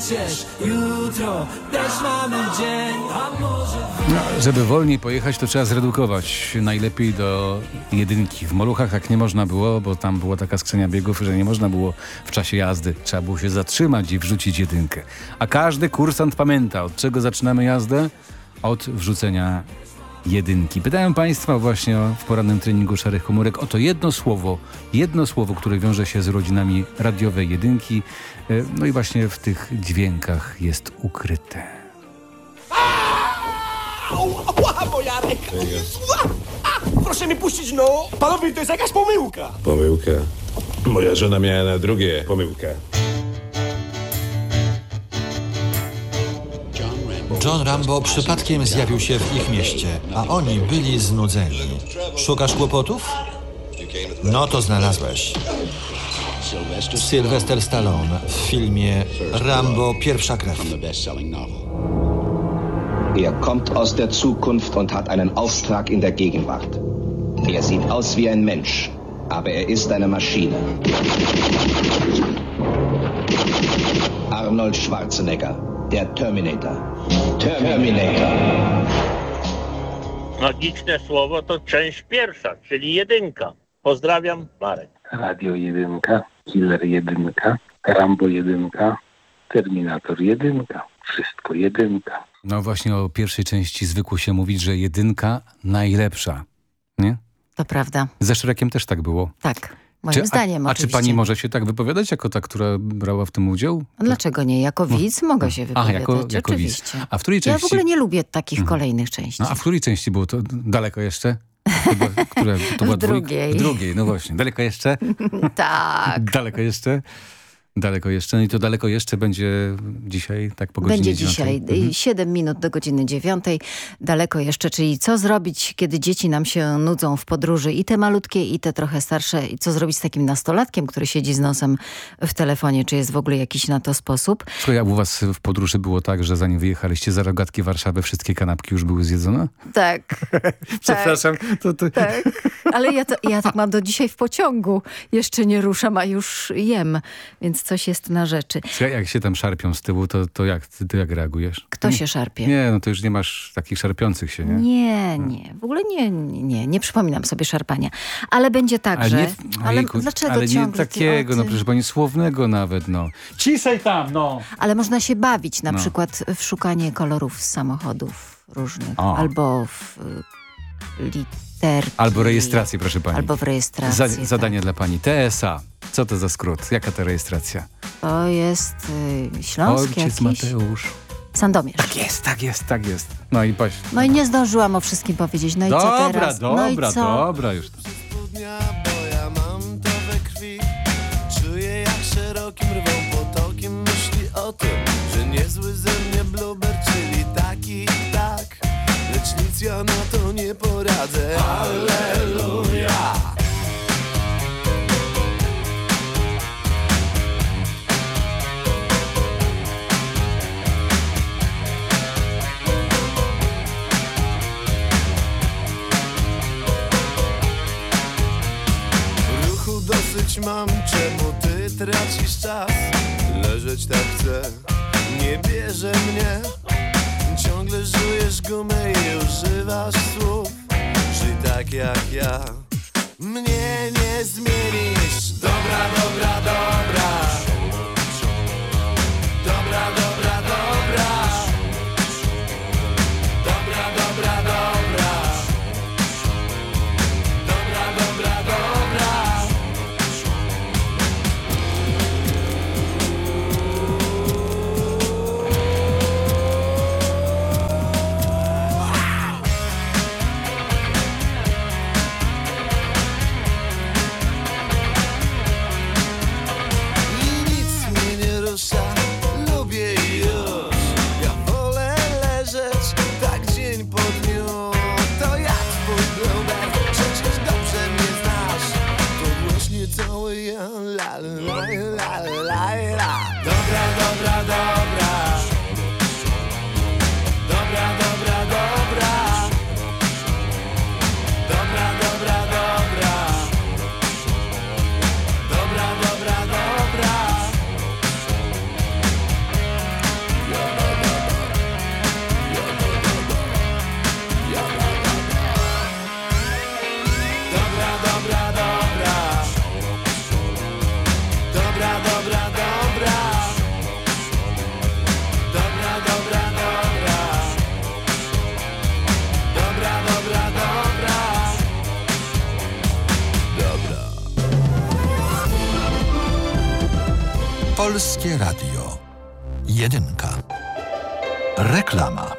[SPEAKER 41] Przecież jutro też mamy dzień A może
[SPEAKER 20] No, żeby wolniej pojechać, to trzeba zredukować. Najlepiej do jedynki. W Moluchach tak nie można było, bo tam była taka skrzynia biegów, że nie można było w czasie jazdy. Trzeba było się zatrzymać i wrzucić jedynkę. A każdy kursant pamięta, od czego zaczynamy jazdę? Od wrzucenia jedynki. Pytałem Państwa właśnie o- w porannym treningu Szarych Komórek o to jedno słowo, jedno słowo, które wiąże się z rodzinami radiowej jedynki. E, No i właśnie w tych dźwiękach jest ukryte.
[SPEAKER 33] Ała, moja ręka! Proszę mi puścić, no! Panowie, to jest jakaś pomyłka!
[SPEAKER 42] Pomyłka. Moja żona miała na drugie pomyłkę.
[SPEAKER 43] John Rambo przypadkiem zjawił się w ich mieście, a oni byli znudzeni. Szukasz kłopotów? No to znalazłeś. Sylvester Stallone w filmie Rambo Pierwsza krew.
[SPEAKER 44] Er kommt aus der Zukunft und hat einen Auftrag in der Gegenwart. Er sieht aus wie ein Mensch, aber er ist eine Maschine. Arnold Schwarzenegger, der Terminator. Terminator.
[SPEAKER 45] Magiczne słowo to część pierwsza, czyli jedynka. Pozdrawiam, Marek.
[SPEAKER 46] Radio jedynka, Killer jedynka, Rambo jedynka, Terminator jedynka, wszystko jedynka.
[SPEAKER 20] No właśnie o pierwszej części zwykło się mówić, że jedynka najlepsza. Nie?
[SPEAKER 47] To prawda.
[SPEAKER 20] Ze Szrekiem też tak było.
[SPEAKER 47] Tak, moim
[SPEAKER 20] Czy-
[SPEAKER 47] zdaniem
[SPEAKER 20] a, a czy pani może się tak wypowiadać jako ta, która brała w tym udział?
[SPEAKER 47] A Dlaczego nie? Jako widz mogę się
[SPEAKER 20] A,
[SPEAKER 47] wypowiadać,
[SPEAKER 20] jako, jako widz.
[SPEAKER 47] oczywiście.
[SPEAKER 20] A w której
[SPEAKER 47] Ja
[SPEAKER 20] części?
[SPEAKER 47] w ogóle nie lubię takich
[SPEAKER 20] Mhm.
[SPEAKER 47] kolejnych części.
[SPEAKER 20] No, a w której części było to daleko jeszcze? Które, to była
[SPEAKER 47] W
[SPEAKER 20] dwójka?
[SPEAKER 47] drugiej.
[SPEAKER 20] W drugiej, no właśnie. Daleko jeszcze?
[SPEAKER 47] tak.
[SPEAKER 20] Daleko jeszcze? Daleko jeszcze. No i to daleko jeszcze będzie dzisiaj, tak po godzinie
[SPEAKER 47] Będzie
[SPEAKER 20] dziewiątej.
[SPEAKER 47] dzisiaj
[SPEAKER 20] Mhm.
[SPEAKER 47] y, 7 minut do godziny 9. Daleko jeszcze, czyli co zrobić, kiedy dzieci nam się nudzą w podróży i te malutkie, i te trochę starsze. I co zrobić z takim nastolatkiem, który siedzi z nosem w telefonie? Czy jest w ogóle jakiś na to sposób?
[SPEAKER 20] Słuchaj, a u was w podróży było tak, że zanim wyjechaliście za rogatki Warszawy, wszystkie kanapki już były zjedzone?
[SPEAKER 47] Tak.
[SPEAKER 20] Przepraszam. To, to...
[SPEAKER 47] Tak, ale ja, to, ja tak mam do dzisiaj w pociągu. Jeszcze nie ruszam, a już jem, więc coś jest na rzeczy.
[SPEAKER 20] Słuchaj, Jak się tam szarpią z tyłu, to, to jak, ty, ty jak reagujesz?
[SPEAKER 47] Kto się szarpie?
[SPEAKER 20] Nie, no to już nie masz takich szarpiących się, nie?
[SPEAKER 47] Nie, nie, w ogóle nie, nie, nie, nie przypominam sobie szarpania. Ale będzie tak,
[SPEAKER 20] Ale
[SPEAKER 47] że...
[SPEAKER 20] nie,
[SPEAKER 47] ale
[SPEAKER 20] ojejku,
[SPEAKER 47] dlaczego
[SPEAKER 20] ale nie takiego, no przecież pani słownego nawet, no. Ciszej tam, no!
[SPEAKER 47] Ale można się bawić na
[SPEAKER 20] No.
[SPEAKER 47] przykład w szukanie kolorów z samochodów różnych.
[SPEAKER 20] O.
[SPEAKER 47] Albo w y, literki.
[SPEAKER 20] Albo rejestrację, proszę pani.
[SPEAKER 47] Albo w rejestracji.
[SPEAKER 20] Za,
[SPEAKER 47] tak.
[SPEAKER 20] zadanie dla pani. TSA. Co to za skrót? Jaka to rejestracja?
[SPEAKER 47] To jest y, Śląsk
[SPEAKER 20] Ojciec
[SPEAKER 47] jakiś?
[SPEAKER 20] Mateusz.
[SPEAKER 47] Sandomierz.
[SPEAKER 20] Tak jest, tak jest, tak jest. No i paś.
[SPEAKER 47] No i nie zdążyłam o wszystkim powiedzieć. No i co
[SPEAKER 20] Dobra,
[SPEAKER 47] teraz?
[SPEAKER 20] dobra,
[SPEAKER 47] no i co?
[SPEAKER 20] dobra już.
[SPEAKER 48] Mam to we krwi Czuję jak szerokim rwą potokiem myśli o tym Że niezły ze mnie bluber, czyli taki tak Lecz nic ja na to tracisz czas? Leżeć tak chcę, nie bierze mnie. Ciągle żujesz gumę i używasz słów. Żyj tak jak ja. Mnie nie zmienisz. Dobra, dobra Dobra,
[SPEAKER 8] Polskie Radio. Jedynka. Reklama.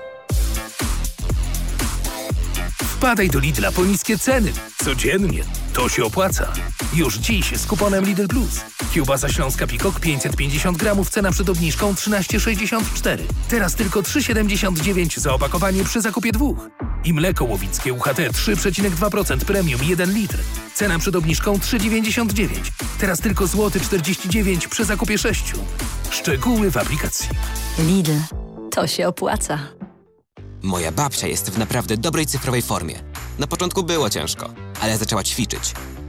[SPEAKER 49] Wpadaj do Lidla po niskie ceny. Codziennie. To się opłaca. Już dziś z kuponem Lidl Plus. Kiełbasa śląska Pikok 550 gramów, cena przed obniżką 13,64. Teraz tylko 3,79 za opakowanie przy zakupie dwóch. I mleko łowickie UHT 3,2% premium 1 litr. Cena przed obniżką 3,99. Teraz tylko złoty 49 przy zakupie 6. Szczegóły w aplikacji.
[SPEAKER 50] Lidl. To się opłaca.
[SPEAKER 51] Moja babcia jest w naprawdę dobrej cyfrowej formie. Na początku było ciężko, ale zaczęła ćwiczyć.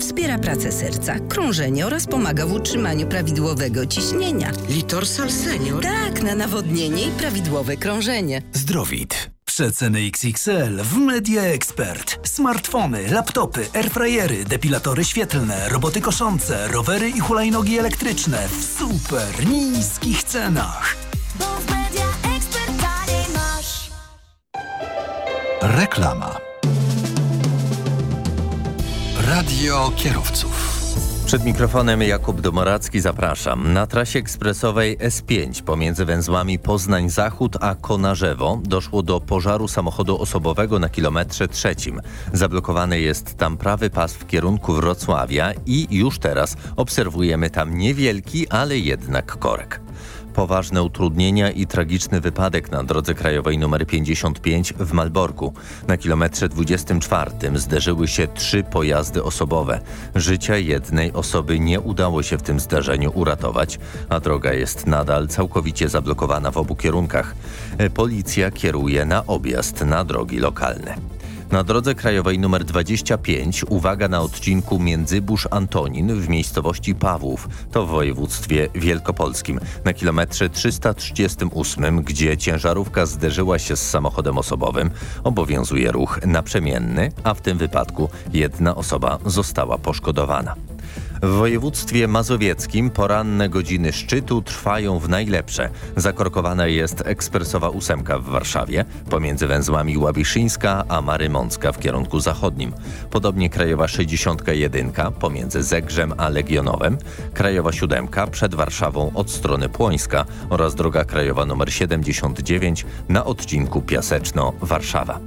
[SPEAKER 52] wspiera pracę serca, krążenie oraz pomaga w utrzymaniu prawidłowego ciśnienia.
[SPEAKER 53] Litorsal Senior?
[SPEAKER 52] Tak, na nawodnienie i prawidłowe krążenie.
[SPEAKER 53] Zdrowit. Przeceny XXL w Media Expert. Smartfony, laptopy, airfryery, depilatory świetlne, roboty koszące, rowery i hulajnogi elektryczne w super niskich cenach.
[SPEAKER 8] Reklama. Radio kierowców.
[SPEAKER 54] Przed mikrofonem Jakub Domoracki zapraszam. Na trasie ekspresowej S5 pomiędzy węzłami Poznań Zachód a Konarzewo doszło do pożaru samochodu osobowego na kilometrze trzecim. Zablokowany jest tam prawy pas w kierunku Wrocławia i już teraz obserwujemy tam niewielki, ale jednak korek poważne utrudnienia i tragiczny wypadek na drodze krajowej nr 55 w Malborku. Na kilometrze 24 zderzyły się trzy pojazdy osobowe. Życia jednej osoby nie udało się w tym zdarzeniu uratować, a droga jest nadal całkowicie zablokowana w obu kierunkach. Policja kieruje na objazd na drogi lokalne. Na drodze krajowej nr 25 uwaga na odcinku Międzybórz-Antonin w miejscowości Pawłów, to w województwie wielkopolskim, na kilometrze 338, gdzie ciężarówka zderzyła się z samochodem osobowym, obowiązuje ruch naprzemienny, a w tym wypadku jedna osoba została poszkodowana. W województwie mazowieckim poranne godziny szczytu trwają w najlepsze. Zakorkowana jest ekspresowa ósemka w Warszawie pomiędzy węzłami Łabiszyńska a Marymącka w kierunku zachodnim. Podobnie krajowa 61 pomiędzy Zegrzem a Legionowem, krajowa siódemka przed Warszawą od strony Płońska oraz droga krajowa nr 79 na odcinku Piaseczno-Warszawa.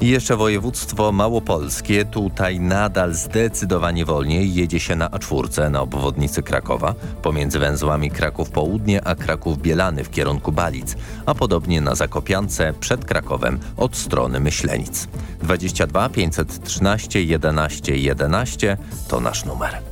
[SPEAKER 54] I jeszcze województwo małopolskie. Tutaj nadal zdecydowanie wolniej jedzie się na A4 na obwodnicy Krakowa pomiędzy węzłami Kraków Południe a Kraków Bielany w kierunku Balic, a podobnie na Zakopiance przed Krakowem od strony Myślenic. 22 513 11 11 to nasz numer.